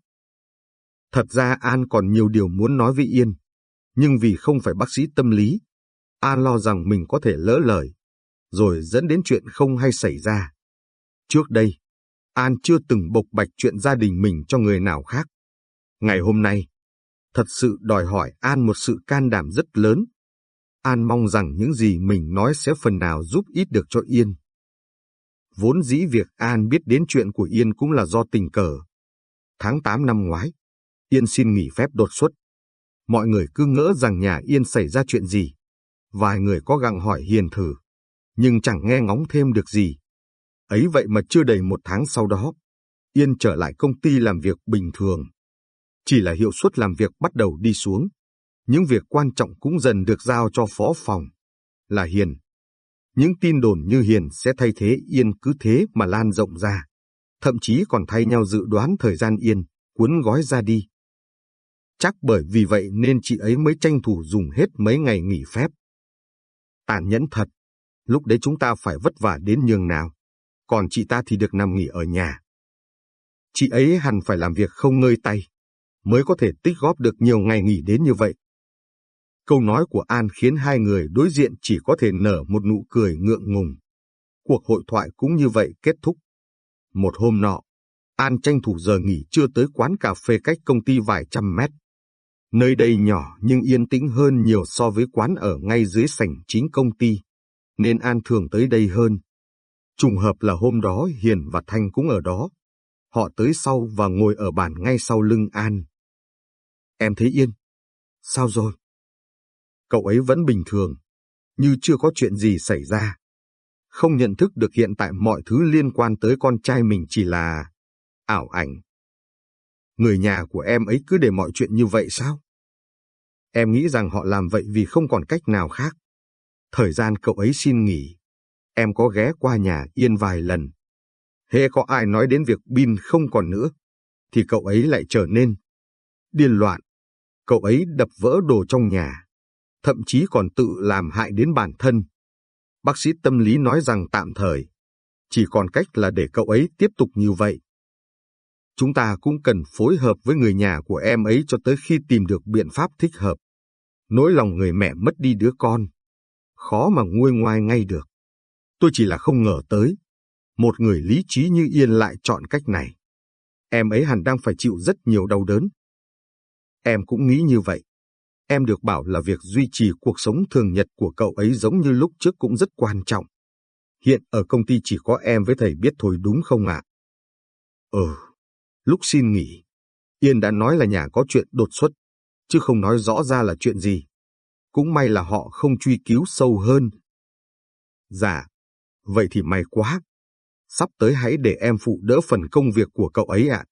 Thật ra An còn nhiều điều muốn nói với Yên, nhưng vì không phải bác sĩ tâm lý, An lo rằng mình có thể lỡ lời, rồi dẫn đến chuyện không hay xảy ra. Trước đây, An chưa từng bộc bạch chuyện gia đình mình cho người nào khác. Ngày hôm nay, thật sự đòi hỏi An một sự can đảm rất lớn. An mong rằng những gì mình nói sẽ phần nào giúp ít được cho Yên. Vốn dĩ việc An biết đến chuyện của Yên cũng là do tình cờ. Tháng 8 năm ngoái, Yên xin nghỉ phép đột xuất. Mọi người cứ ngỡ rằng nhà Yên xảy ra chuyện gì. Vài người có gặng hỏi hiền thử, nhưng chẳng nghe ngóng thêm được gì. Ấy vậy mà chưa đầy một tháng sau đó, Yên trở lại công ty làm việc bình thường. Chỉ là hiệu suất làm việc bắt đầu đi xuống. Những việc quan trọng cũng dần được giao cho phó phòng, là Hiền. Những tin đồn như Hiền sẽ thay thế Yên cứ thế mà lan rộng ra. Thậm chí còn thay nhau dự đoán thời gian Yên, cuốn gói ra đi. Chắc bởi vì vậy nên chị ấy mới tranh thủ dùng hết mấy ngày nghỉ phép. Tàn nhẫn thật, lúc đấy chúng ta phải vất vả đến nhường nào, còn chị ta thì được nằm nghỉ ở nhà. Chị ấy hẳn phải làm việc không ngơi tay, mới có thể tích góp được nhiều ngày nghỉ đến như vậy. Câu nói của An khiến hai người đối diện chỉ có thể nở một nụ cười ngượng ngùng. Cuộc hội thoại cũng như vậy kết thúc. Một hôm nọ, An tranh thủ giờ nghỉ chưa tới quán cà phê cách công ty vài trăm mét. Nơi đây nhỏ nhưng yên tĩnh hơn nhiều so với quán ở ngay dưới sảnh chính công ty, nên An thường tới đây hơn. Trùng hợp là hôm đó Hiền và Thanh cũng ở đó. Họ tới sau và ngồi ở bàn ngay sau lưng An. Em thấy Yên. Sao rồi? Cậu ấy vẫn bình thường, như chưa có chuyện gì xảy ra. Không nhận thức được hiện tại mọi thứ liên quan tới con trai mình chỉ là ảo ảnh. Người nhà của em ấy cứ để mọi chuyện như vậy sao? Em nghĩ rằng họ làm vậy vì không còn cách nào khác. Thời gian cậu ấy xin nghỉ, em có ghé qua nhà Yên vài lần. Hễ có ai nói đến việc Bin không còn nữa, thì cậu ấy lại trở nên điên loạn. Cậu ấy đập vỡ đồ trong nhà, thậm chí còn tự làm hại đến bản thân. Bác sĩ tâm lý nói rằng tạm thời, chỉ còn cách là để cậu ấy tiếp tục như vậy. Chúng ta cũng cần phối hợp với người nhà của em ấy cho tới khi tìm được biện pháp thích hợp. Nỗi lòng người mẹ mất đi đứa con, khó mà nguôi ngoai ngay được. Tôi chỉ là không ngờ tới, một người lý trí như Yên lại chọn cách này. Em ấy hẳn đang phải chịu rất nhiều đau đớn. Em cũng nghĩ như vậy. Em được bảo là việc duy trì cuộc sống thường nhật của cậu ấy giống như lúc trước cũng rất quan trọng. Hiện ở công ty chỉ có em với thầy biết thôi đúng không ạ? Ừ, lúc xin nghỉ, Yên đã nói là nhà có chuyện đột xuất, chứ không nói rõ ra là chuyện gì. Cũng may là họ không truy cứu sâu hơn. Dạ, vậy thì may quá. Sắp tới hãy để em phụ đỡ phần công việc của cậu ấy ạ.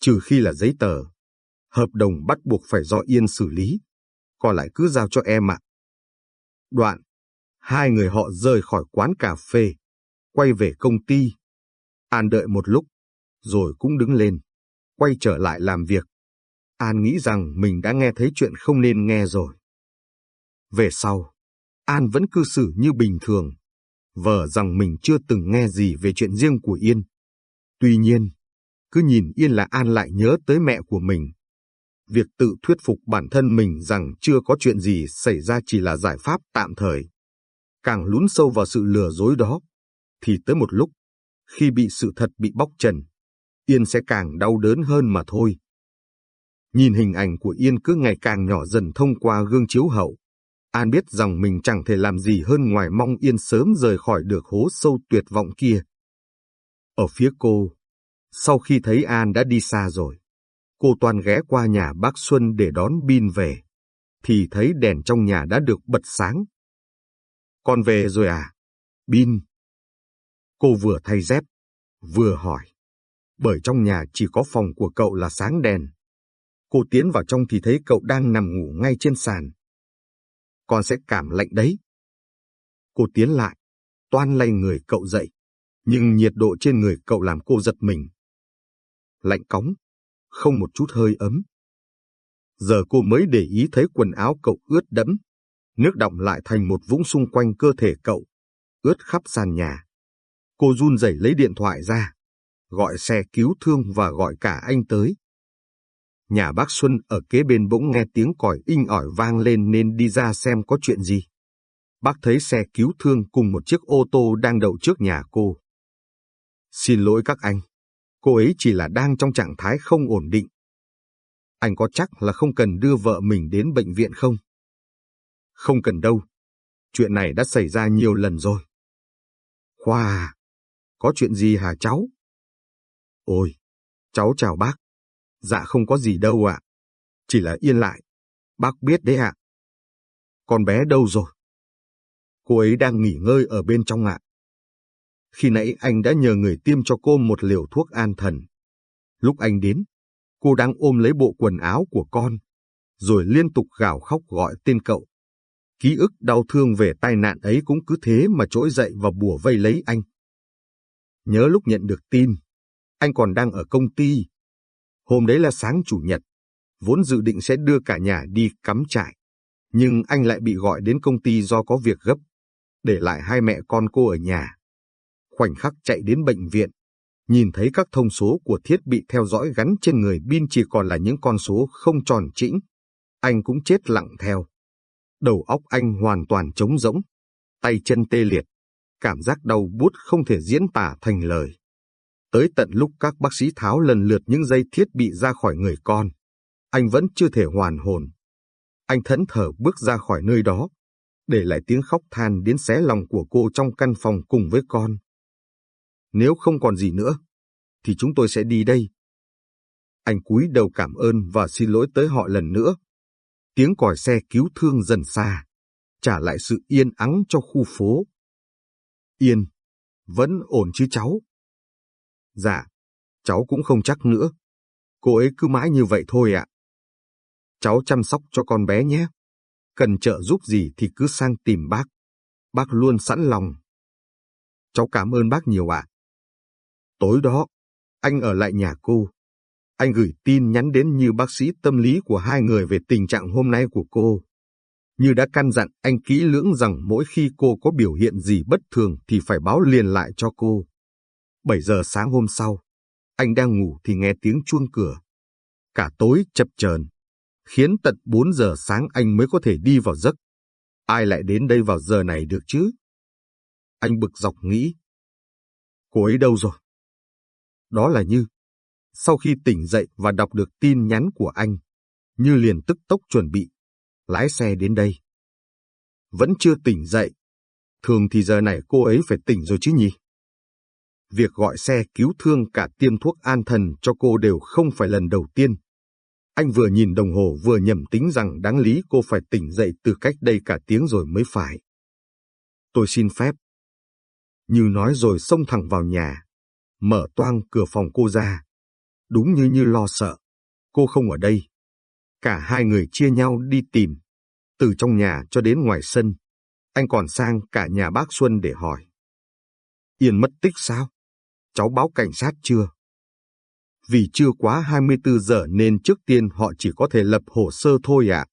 Trừ khi là giấy tờ. Hợp đồng bắt buộc phải do Yên xử lý. Còn lại cứ giao cho em ạ. Đoạn, hai người họ rời khỏi quán cà phê, quay về công ty. An đợi một lúc, rồi cũng đứng lên, quay trở lại làm việc. An nghĩ rằng mình đã nghe thấy chuyện không nên nghe rồi. Về sau, An vẫn cư xử như bình thường, vờ rằng mình chưa từng nghe gì về chuyện riêng của Yên. Tuy nhiên, cứ nhìn Yên là An lại nhớ tới mẹ của mình. Việc tự thuyết phục bản thân mình rằng chưa có chuyện gì xảy ra chỉ là giải pháp tạm thời. Càng lún sâu vào sự lừa dối đó, thì tới một lúc, khi bị sự thật bị bóc trần, Yên sẽ càng đau đớn hơn mà thôi. Nhìn hình ảnh của Yên cứ ngày càng nhỏ dần thông qua gương chiếu hậu, An biết rằng mình chẳng thể làm gì hơn ngoài mong Yên sớm rời khỏi được hố sâu tuyệt vọng kia. Ở phía cô, sau khi thấy An đã đi xa rồi, cô toàn ghé qua nhà bác Xuân để đón Bin về, thì thấy đèn trong nhà đã được bật sáng. Con về rồi à? Bin. Cô vừa thay dép, vừa hỏi, bởi trong nhà chỉ có phòng của cậu là sáng đèn. Cô tiến vào trong thì thấy cậu đang nằm ngủ ngay trên sàn con sẽ cảm lạnh đấy. Cô tiến lại, toan lay người cậu dậy, nhưng nhiệt độ trên người cậu làm cô giật mình. Lạnh cóng, không một chút hơi ấm. Giờ cô mới để ý thấy quần áo cậu ướt đẫm, nước đọng lại thành một vũng xung quanh cơ thể cậu, ướt khắp sàn nhà. Cô run rẩy lấy điện thoại ra, gọi xe cứu thương và gọi cả anh tới. Nhà bác Xuân ở kế bên bỗng nghe tiếng còi inh ỏi vang lên nên đi ra xem có chuyện gì. Bác thấy xe cứu thương cùng một chiếc ô tô đang đậu trước nhà cô. Xin lỗi các anh, cô ấy chỉ là đang trong trạng thái không ổn định. Anh có chắc là không cần đưa vợ mình đến bệnh viện không? Không cần đâu, chuyện này đã xảy ra nhiều lần rồi. Khoa, có chuyện gì hả cháu? Ôi, cháu chào bác. Dạ không có gì đâu ạ. Chỉ là yên lại. Bác biết đấy ạ. Con bé đâu rồi? Cô ấy đang nghỉ ngơi ở bên trong ạ. Khi nãy anh đã nhờ người tiêm cho cô một liều thuốc an thần. Lúc anh đến, cô đang ôm lấy bộ quần áo của con, rồi liên tục gào khóc gọi tên cậu. Ký ức đau thương về tai nạn ấy cũng cứ thế mà trỗi dậy và bùa vây lấy anh. Nhớ lúc nhận được tin, anh còn đang ở công ty. Hôm đấy là sáng chủ nhật, vốn dự định sẽ đưa cả nhà đi cắm trại. Nhưng anh lại bị gọi đến công ty do có việc gấp, để lại hai mẹ con cô ở nhà. Khoảnh khắc chạy đến bệnh viện, nhìn thấy các thông số của thiết bị theo dõi gắn trên người pin chỉ còn là những con số không tròn chỉnh. Anh cũng chết lặng theo. Đầu óc anh hoàn toàn trống rỗng, tay chân tê liệt, cảm giác đau bút không thể diễn tả thành lời. Tới tận lúc các bác sĩ tháo lần lượt những dây thiết bị ra khỏi người con, anh vẫn chưa thể hoàn hồn. Anh thẫn thờ bước ra khỏi nơi đó, để lại tiếng khóc than đến xé lòng của cô trong căn phòng cùng với con. Nếu không còn gì nữa, thì chúng tôi sẽ đi đây. Anh cúi đầu cảm ơn và xin lỗi tới họ lần nữa. Tiếng còi xe cứu thương dần xa, trả lại sự yên ắng cho khu phố. Yên, vẫn ổn chứ cháu? Dạ, cháu cũng không chắc nữa. Cô ấy cứ mãi như vậy thôi ạ. Cháu chăm sóc cho con bé nhé. Cần trợ giúp gì thì cứ sang tìm bác. Bác luôn sẵn lòng. Cháu cảm ơn bác nhiều ạ. Tối đó, anh ở lại nhà cô. Anh gửi tin nhắn đến như bác sĩ tâm lý của hai người về tình trạng hôm nay của cô. Như đã căn dặn anh kỹ lưỡng rằng mỗi khi cô có biểu hiện gì bất thường thì phải báo liền lại cho cô. 7 giờ sáng hôm sau, anh đang ngủ thì nghe tiếng chuông cửa. Cả tối chập chờn, khiến tận 4 giờ sáng anh mới có thể đi vào giấc. Ai lại đến đây vào giờ này được chứ? Anh bực dọc nghĩ. Cô ấy đâu rồi? Đó là Như. Sau khi tỉnh dậy và đọc được tin nhắn của anh, Như liền tức tốc chuẩn bị, lái xe đến đây. Vẫn chưa tỉnh dậy. Thường thì giờ này cô ấy phải tỉnh rồi chứ nhỉ? Việc gọi xe cứu thương cả tiêm thuốc an thần cho cô đều không phải lần đầu tiên. Anh vừa nhìn đồng hồ vừa nhầm tính rằng đáng lý cô phải tỉnh dậy từ cách đây cả tiếng rồi mới phải. Tôi xin phép. Như nói rồi xông thẳng vào nhà, mở toang cửa phòng cô ra. Đúng như như lo sợ, cô không ở đây. Cả hai người chia nhau đi tìm, từ trong nhà cho đến ngoài sân. Anh còn sang cả nhà bác Xuân để hỏi. Yên mất tích sao? Cháu báo cảnh sát chưa? Vì chưa quá 24 giờ nên trước tiên họ chỉ có thể lập hồ sơ thôi ạ.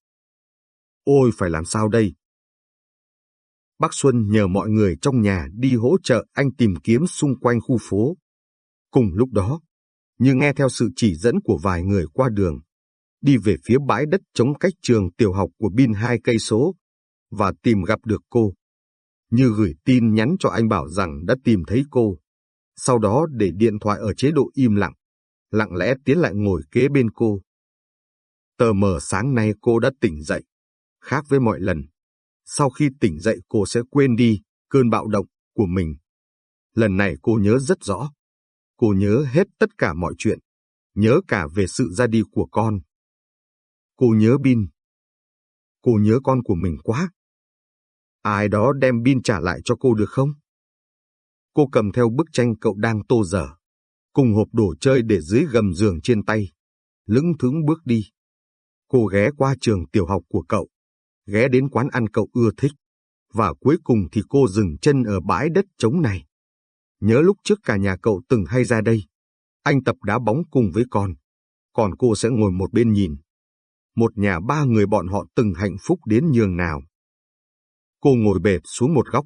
Ôi phải làm sao đây? Bác Xuân nhờ mọi người trong nhà đi hỗ trợ anh tìm kiếm xung quanh khu phố. Cùng lúc đó, như nghe theo sự chỉ dẫn của vài người qua đường, đi về phía bãi đất chống cách trường tiểu học của Bin hai cây số và tìm gặp được cô. Như gửi tin nhắn cho anh bảo rằng đã tìm thấy cô, sau đó để điện thoại ở chế độ im lặng, lặng lẽ tiến lại ngồi kế bên cô. Tờ mờ sáng nay cô đã tỉnh dậy, khác với mọi lần. Sau khi tỉnh dậy cô sẽ quên đi cơn bạo động của mình. Lần này cô nhớ rất rõ. Cô nhớ hết tất cả mọi chuyện, nhớ cả về sự ra đi của con. Cô nhớ Bin. Cô nhớ con của mình quá. Ai đó đem Bin trả lại cho cô được không? Cô cầm theo bức tranh cậu đang tô dở, cùng hộp đồ chơi để dưới gầm giường trên tay, lững thững bước đi. Cô ghé qua trường tiểu học của cậu, ghé đến quán ăn cậu ưa thích, và cuối cùng thì cô dừng chân ở bãi đất trống này. Nhớ lúc trước cả nhà cậu từng hay ra đây, anh tập đá bóng cùng với con, còn cô sẽ ngồi một bên nhìn. Một nhà ba người bọn họ từng hạnh phúc đến nhường nào. Cô ngồi bệt xuống một góc,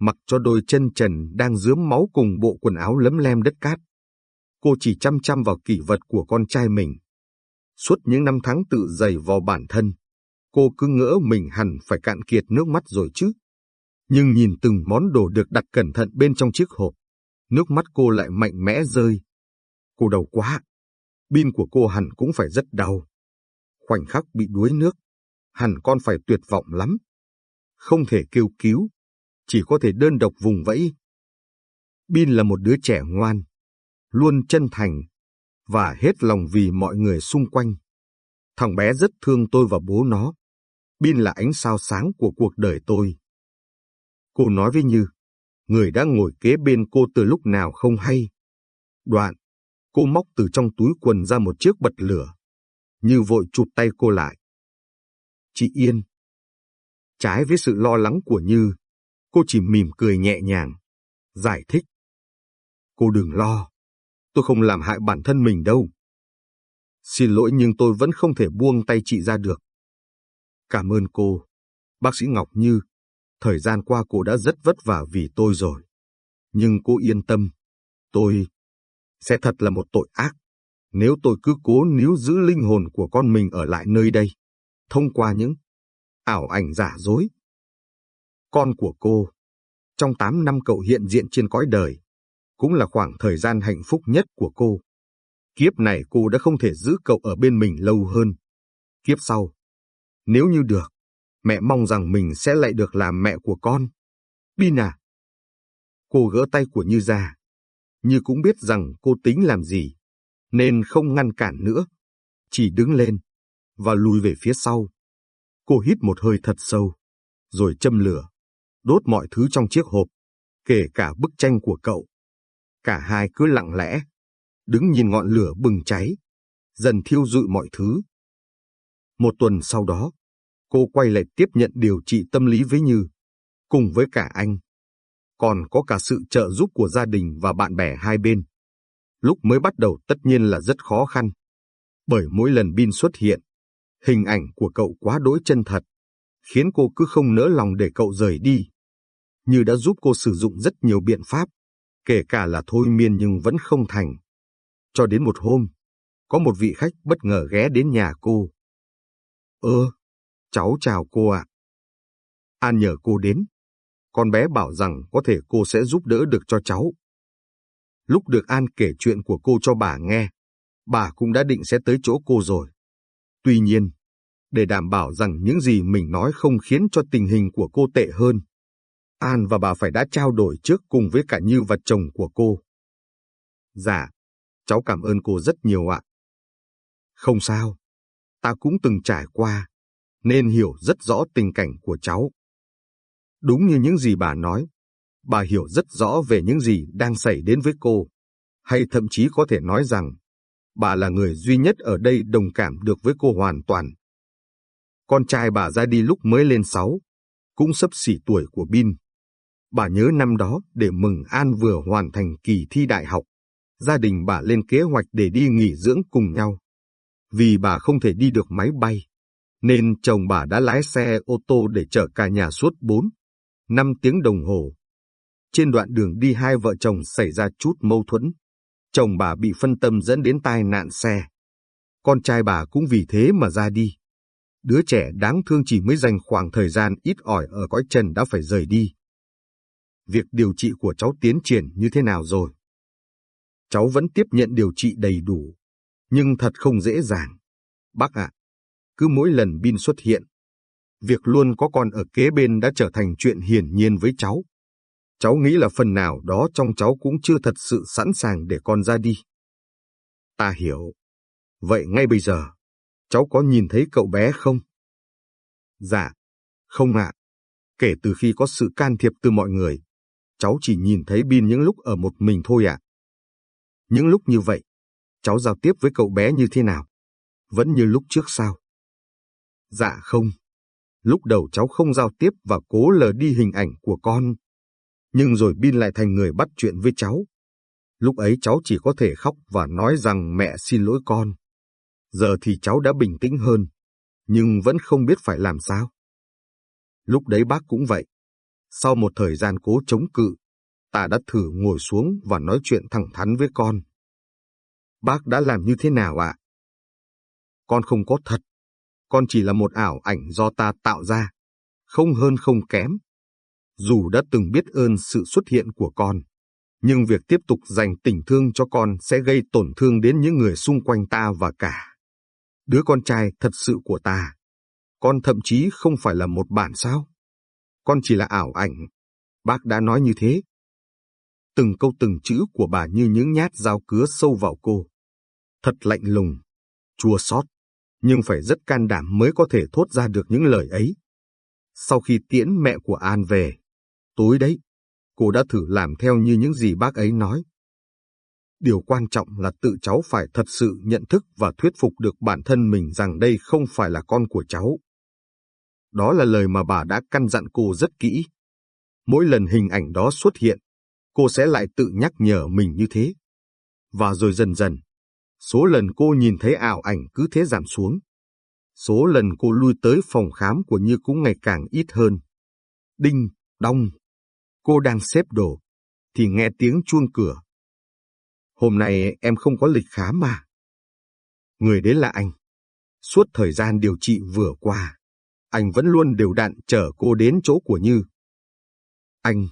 mặc cho đôi chân trần đang dướm máu cùng bộ quần áo lấm lem đất cát. Cô chỉ chăm chăm vào kỷ vật của con trai mình. Suốt những năm tháng tự dày vào bản thân, cô cứ ngỡ mình hẳn phải cạn kiệt nước mắt rồi chứ. Nhưng nhìn từng món đồ được đặt cẩn thận bên trong chiếc hộp, nước mắt cô lại mạnh mẽ rơi. Cô đau quá, pin của cô hẳn cũng phải rất đau. Khoảnh khắc bị đuối nước, hẳn con phải tuyệt vọng lắm. Không thể kêu cứu, chỉ có thể đơn độc vùng vẫy. Bin là một đứa trẻ ngoan, luôn chân thành, và hết lòng vì mọi người xung quanh. Thằng bé rất thương tôi và bố nó. Bin là ánh sao sáng của cuộc đời tôi. Cô nói với Như, người đã ngồi kế bên cô từ lúc nào không hay. Đoạn, cô móc từ trong túi quần ra một chiếc bật lửa. Như vội chụp tay cô lại. Chị Yên. Trái với sự lo lắng của Như, cô chỉ mỉm cười nhẹ nhàng, giải thích. Cô đừng lo, tôi không làm hại bản thân mình đâu. Xin lỗi nhưng tôi vẫn không thể buông tay chị ra được. Cảm ơn cô, bác sĩ Ngọc Như. Thời gian qua cô đã rất vất vả vì tôi rồi. Nhưng cô yên tâm, tôi sẽ thật là một tội ác nếu tôi cứ cố níu giữ linh hồn của con mình ở lại nơi đây, thông qua những ảo ảnh giả dối. Con của cô, trong 8 năm cậu hiện diện trên cõi đời, cũng là khoảng thời gian hạnh phúc nhất của cô. Kiếp này cô đã không thể giữ cậu ở bên mình lâu hơn. Kiếp sau, nếu như được, mẹ mong rằng mình sẽ lại được làm mẹ của con. Bina. Cô gỡ tay của Như ra. Như cũng biết rằng cô tính làm gì, nên không ngăn cản nữa. Chỉ đứng lên, và lùi về phía sau. Cô hít một hơi thật sâu, rồi châm lửa, đốt mọi thứ trong chiếc hộp, kể cả bức tranh của cậu. Cả hai cứ lặng lẽ, đứng nhìn ngọn lửa bừng cháy, dần thiêu dụi mọi thứ. Một tuần sau đó, cô quay lại tiếp nhận điều trị tâm lý với Như, cùng với cả anh. Còn có cả sự trợ giúp của gia đình và bạn bè hai bên. Lúc mới bắt đầu tất nhiên là rất khó khăn, bởi mỗi lần Bin xuất hiện, hình ảnh của cậu quá đối chân thật, khiến cô cứ không nỡ lòng để cậu rời đi. Như đã giúp cô sử dụng rất nhiều biện pháp, kể cả là thôi miên nhưng vẫn không thành. Cho đến một hôm, có một vị khách bất ngờ ghé đến nhà cô. Ơ, cháu chào cô ạ. An nhờ cô đến. Con bé bảo rằng có thể cô sẽ giúp đỡ được cho cháu. Lúc được An kể chuyện của cô cho bà nghe, bà cũng đã định sẽ tới chỗ cô rồi. Tuy nhiên, để đảm bảo rằng những gì mình nói không khiến cho tình hình của cô tệ hơn, An và bà phải đã trao đổi trước cùng với cả Như và chồng của cô. Dạ, cháu cảm ơn cô rất nhiều ạ. Không sao, ta cũng từng trải qua, nên hiểu rất rõ tình cảnh của cháu. Đúng như những gì bà nói, bà hiểu rất rõ về những gì đang xảy đến với cô, hay thậm chí có thể nói rằng bà là người duy nhất ở đây đồng cảm được với cô hoàn toàn. Con trai bà ra đi lúc mới lên sáu, cũng sắp xỉ tuổi của Bin. Bà nhớ năm đó để mừng An vừa hoàn thành kỳ thi đại học, gia đình bà lên kế hoạch để đi nghỉ dưỡng cùng nhau. Vì bà không thể đi được máy bay, nên chồng bà đã lái xe ô tô để chở cả nhà suốt 4, 5 tiếng đồng hồ. Trên đoạn đường đi hai vợ chồng xảy ra chút mâu thuẫn. Chồng bà bị phân tâm dẫn đến tai nạn xe. Con trai bà cũng vì thế mà ra đi. Đứa trẻ đáng thương chỉ mới dành khoảng thời gian ít ỏi ở cõi trần đã phải rời đi. Việc điều trị của cháu tiến triển như thế nào rồi? Cháu vẫn tiếp nhận điều trị đầy đủ, nhưng thật không dễ dàng. Bác ạ, cứ mỗi lần Bin xuất hiện, việc luôn có con ở kế bên đã trở thành chuyện hiển nhiên với cháu. Cháu nghĩ là phần nào đó trong cháu cũng chưa thật sự sẵn sàng để con ra đi. Ta hiểu. Vậy ngay bây giờ, cháu có nhìn thấy cậu bé không? Dạ, không ạ. Kể từ khi có sự can thiệp từ mọi người, cháu chỉ nhìn thấy Bin những lúc ở một mình thôi ạ. Những lúc như vậy, cháu giao tiếp với cậu bé như thế nào? Vẫn như lúc trước sao? Dạ không. Lúc đầu cháu không giao tiếp và cố lờ đi hình ảnh của con. Nhưng rồi Bin lại thành người bắt chuyện với cháu. Lúc ấy cháu chỉ có thể khóc và nói rằng mẹ xin lỗi con. Giờ thì cháu đã bình tĩnh hơn, nhưng vẫn không biết phải làm sao. Lúc đấy bác cũng vậy. Sau một thời gian cố chống cự, ta đã thử ngồi xuống và nói chuyện thẳng thắn với con. Bác đã làm như thế nào ạ? Con không có thật. Con chỉ là một ảo ảnh do ta tạo ra, không hơn không kém. Dù đã từng biết ơn sự xuất hiện của con, nhưng việc tiếp tục dành tình thương cho con sẽ gây tổn thương đến những người xung quanh ta và cả. Đứa con trai thật sự của ta. Con thậm chí không phải là một bản sao. Con chỉ là ảo ảnh. Bác đã nói như thế. Từng câu từng chữ của bà như những nhát dao cứa sâu vào cô. Thật lạnh lùng, chua xót, nhưng phải rất can đảm mới có thể thốt ra được những lời ấy. Sau khi tiễn mẹ của An về, tối đấy, cô đã thử làm theo như những gì bác ấy nói. Điều quan trọng là tự cháu phải thật sự nhận thức và thuyết phục được bản thân mình rằng đây không phải là con của cháu. Đó là lời mà bà đã căn dặn cô rất kỹ. Mỗi lần hình ảnh đó xuất hiện, cô sẽ lại tự nhắc nhở mình như thế. Và rồi dần dần, số lần cô nhìn thấy ảo ảnh cứ thế giảm xuống. Số lần cô lui tới phòng khám của Như cũng ngày càng ít hơn. Đinh, đong. Cô đang xếp đồ, thì nghe tiếng chuông cửa. Hôm nay em không có lịch khám mà. Người đến là anh. Suốt thời gian điều trị vừa qua, anh vẫn luôn đều đặn chở cô đến chỗ của Như. Anh,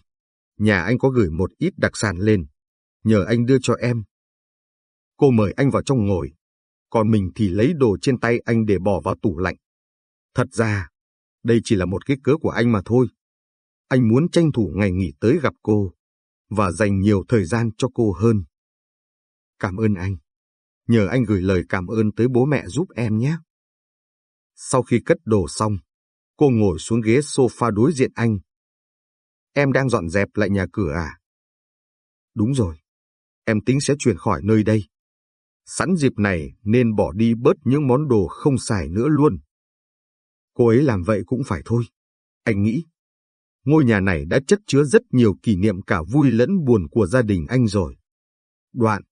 nhà anh có gửi một ít đặc sản lên, nhờ anh đưa cho em. Cô mời anh vào trong ngồi, còn mình thì lấy đồ trên tay anh để bỏ vào tủ lạnh. Thật ra, đây chỉ là một cái cớ của anh mà thôi. Anh muốn tranh thủ ngày nghỉ tới gặp cô, và dành nhiều thời gian cho cô hơn. Cảm ơn anh. Nhờ anh gửi lời cảm ơn tới bố mẹ giúp em nhé. Sau khi cất đồ xong, cô ngồi xuống ghế sofa đối diện anh. Em đang dọn dẹp lại nhà cửa à? Đúng rồi. Em tính sẽ chuyển khỏi nơi đây. Sẵn dịp này nên bỏ đi bớt những món đồ không xài nữa luôn. Cô ấy làm vậy cũng phải thôi. Anh nghĩ, ngôi nhà này đã chất chứa rất nhiều kỷ niệm cả vui lẫn buồn của gia đình anh rồi. Đoạn,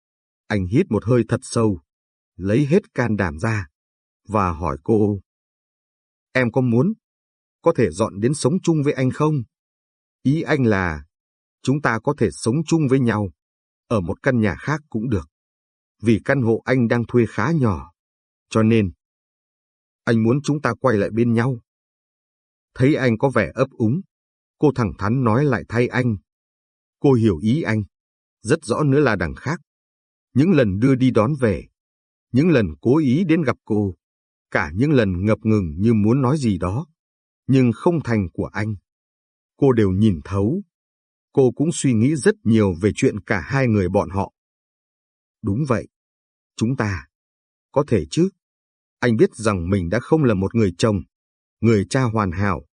anh hít một hơi thật sâu, lấy hết can đảm ra, và hỏi cô. Em có muốn, có thể dọn đến sống chung với anh không? Ý anh là, chúng ta có thể sống chung với nhau, ở một căn nhà khác cũng được. Vì căn hộ anh đang thuê khá nhỏ, cho nên, anh muốn chúng ta quay lại bên nhau. Thấy anh có vẻ ấp úng, cô thẳng thắn nói lại thay anh. Cô hiểu ý anh, rất rõ nữa là đằng khác những lần đưa đi đón về, những lần cố ý đến gặp cô, cả những lần ngập ngừng như muốn nói gì đó, nhưng không thành của anh. Cô đều nhìn thấu. Cô cũng suy nghĩ rất nhiều về chuyện cả hai người bọn họ. Đúng vậy. Chúng ta. Có thể chứ. Anh biết rằng mình đã không là một người chồng, người cha hoàn hảo.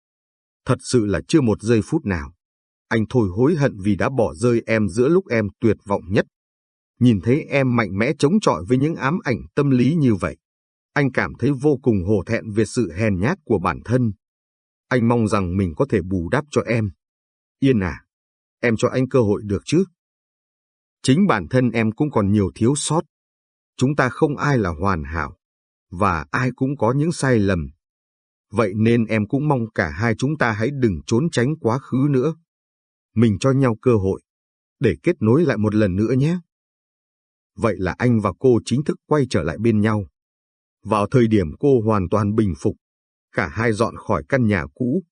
Thật sự là chưa một giây phút nào. Anh thôi hối hận vì đã bỏ rơi em giữa lúc em tuyệt vọng nhất. Nhìn thấy em mạnh mẽ chống chọi với những ám ảnh tâm lý như vậy, anh cảm thấy vô cùng hổ thẹn về sự hèn nhát của bản thân. Anh mong rằng mình có thể bù đắp cho em. Yên à, em cho anh cơ hội được chứ? Chính bản thân em cũng còn nhiều thiếu sót. Chúng ta không ai là hoàn hảo, và ai cũng có những sai lầm. Vậy nên em cũng mong cả hai chúng ta hãy đừng trốn tránh quá khứ nữa. Mình cho nhau cơ hội, để kết nối lại một lần nữa nhé. Vậy là anh và cô chính thức quay trở lại bên nhau. Vào thời điểm cô hoàn toàn bình phục, cả hai dọn khỏi căn nhà cũ,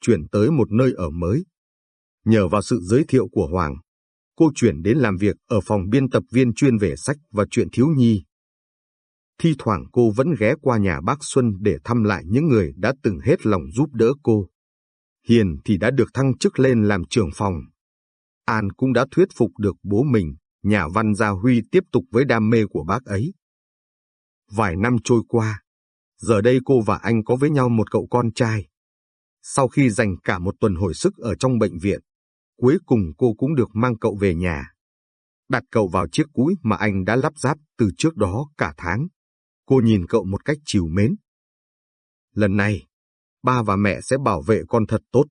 chuyển tới một nơi ở mới. Nhờ vào sự giới thiệu của Hoàng, cô chuyển đến làm việc ở phòng biên tập viên chuyên về sách và chuyện thiếu nhi. Thi thoảng cô vẫn ghé qua nhà bác Xuân để thăm lại những người đã từng hết lòng giúp đỡ cô. Hiền thì đã được thăng chức lên làm trưởng phòng. An cũng đã thuyết phục được bố mình nhà văn Gia Huy tiếp tục với đam mê của bác ấy. Vài năm trôi qua, giờ đây cô và anh có với nhau một cậu con trai. Sau khi dành cả một tuần hồi sức ở trong bệnh viện, cuối cùng cô cũng được mang cậu về nhà. Đặt cậu vào chiếc cúi mà anh đã lắp ráp từ trước đó cả tháng. Cô nhìn cậu một cách chiều mến. Lần này, ba và mẹ sẽ bảo vệ con thật tốt.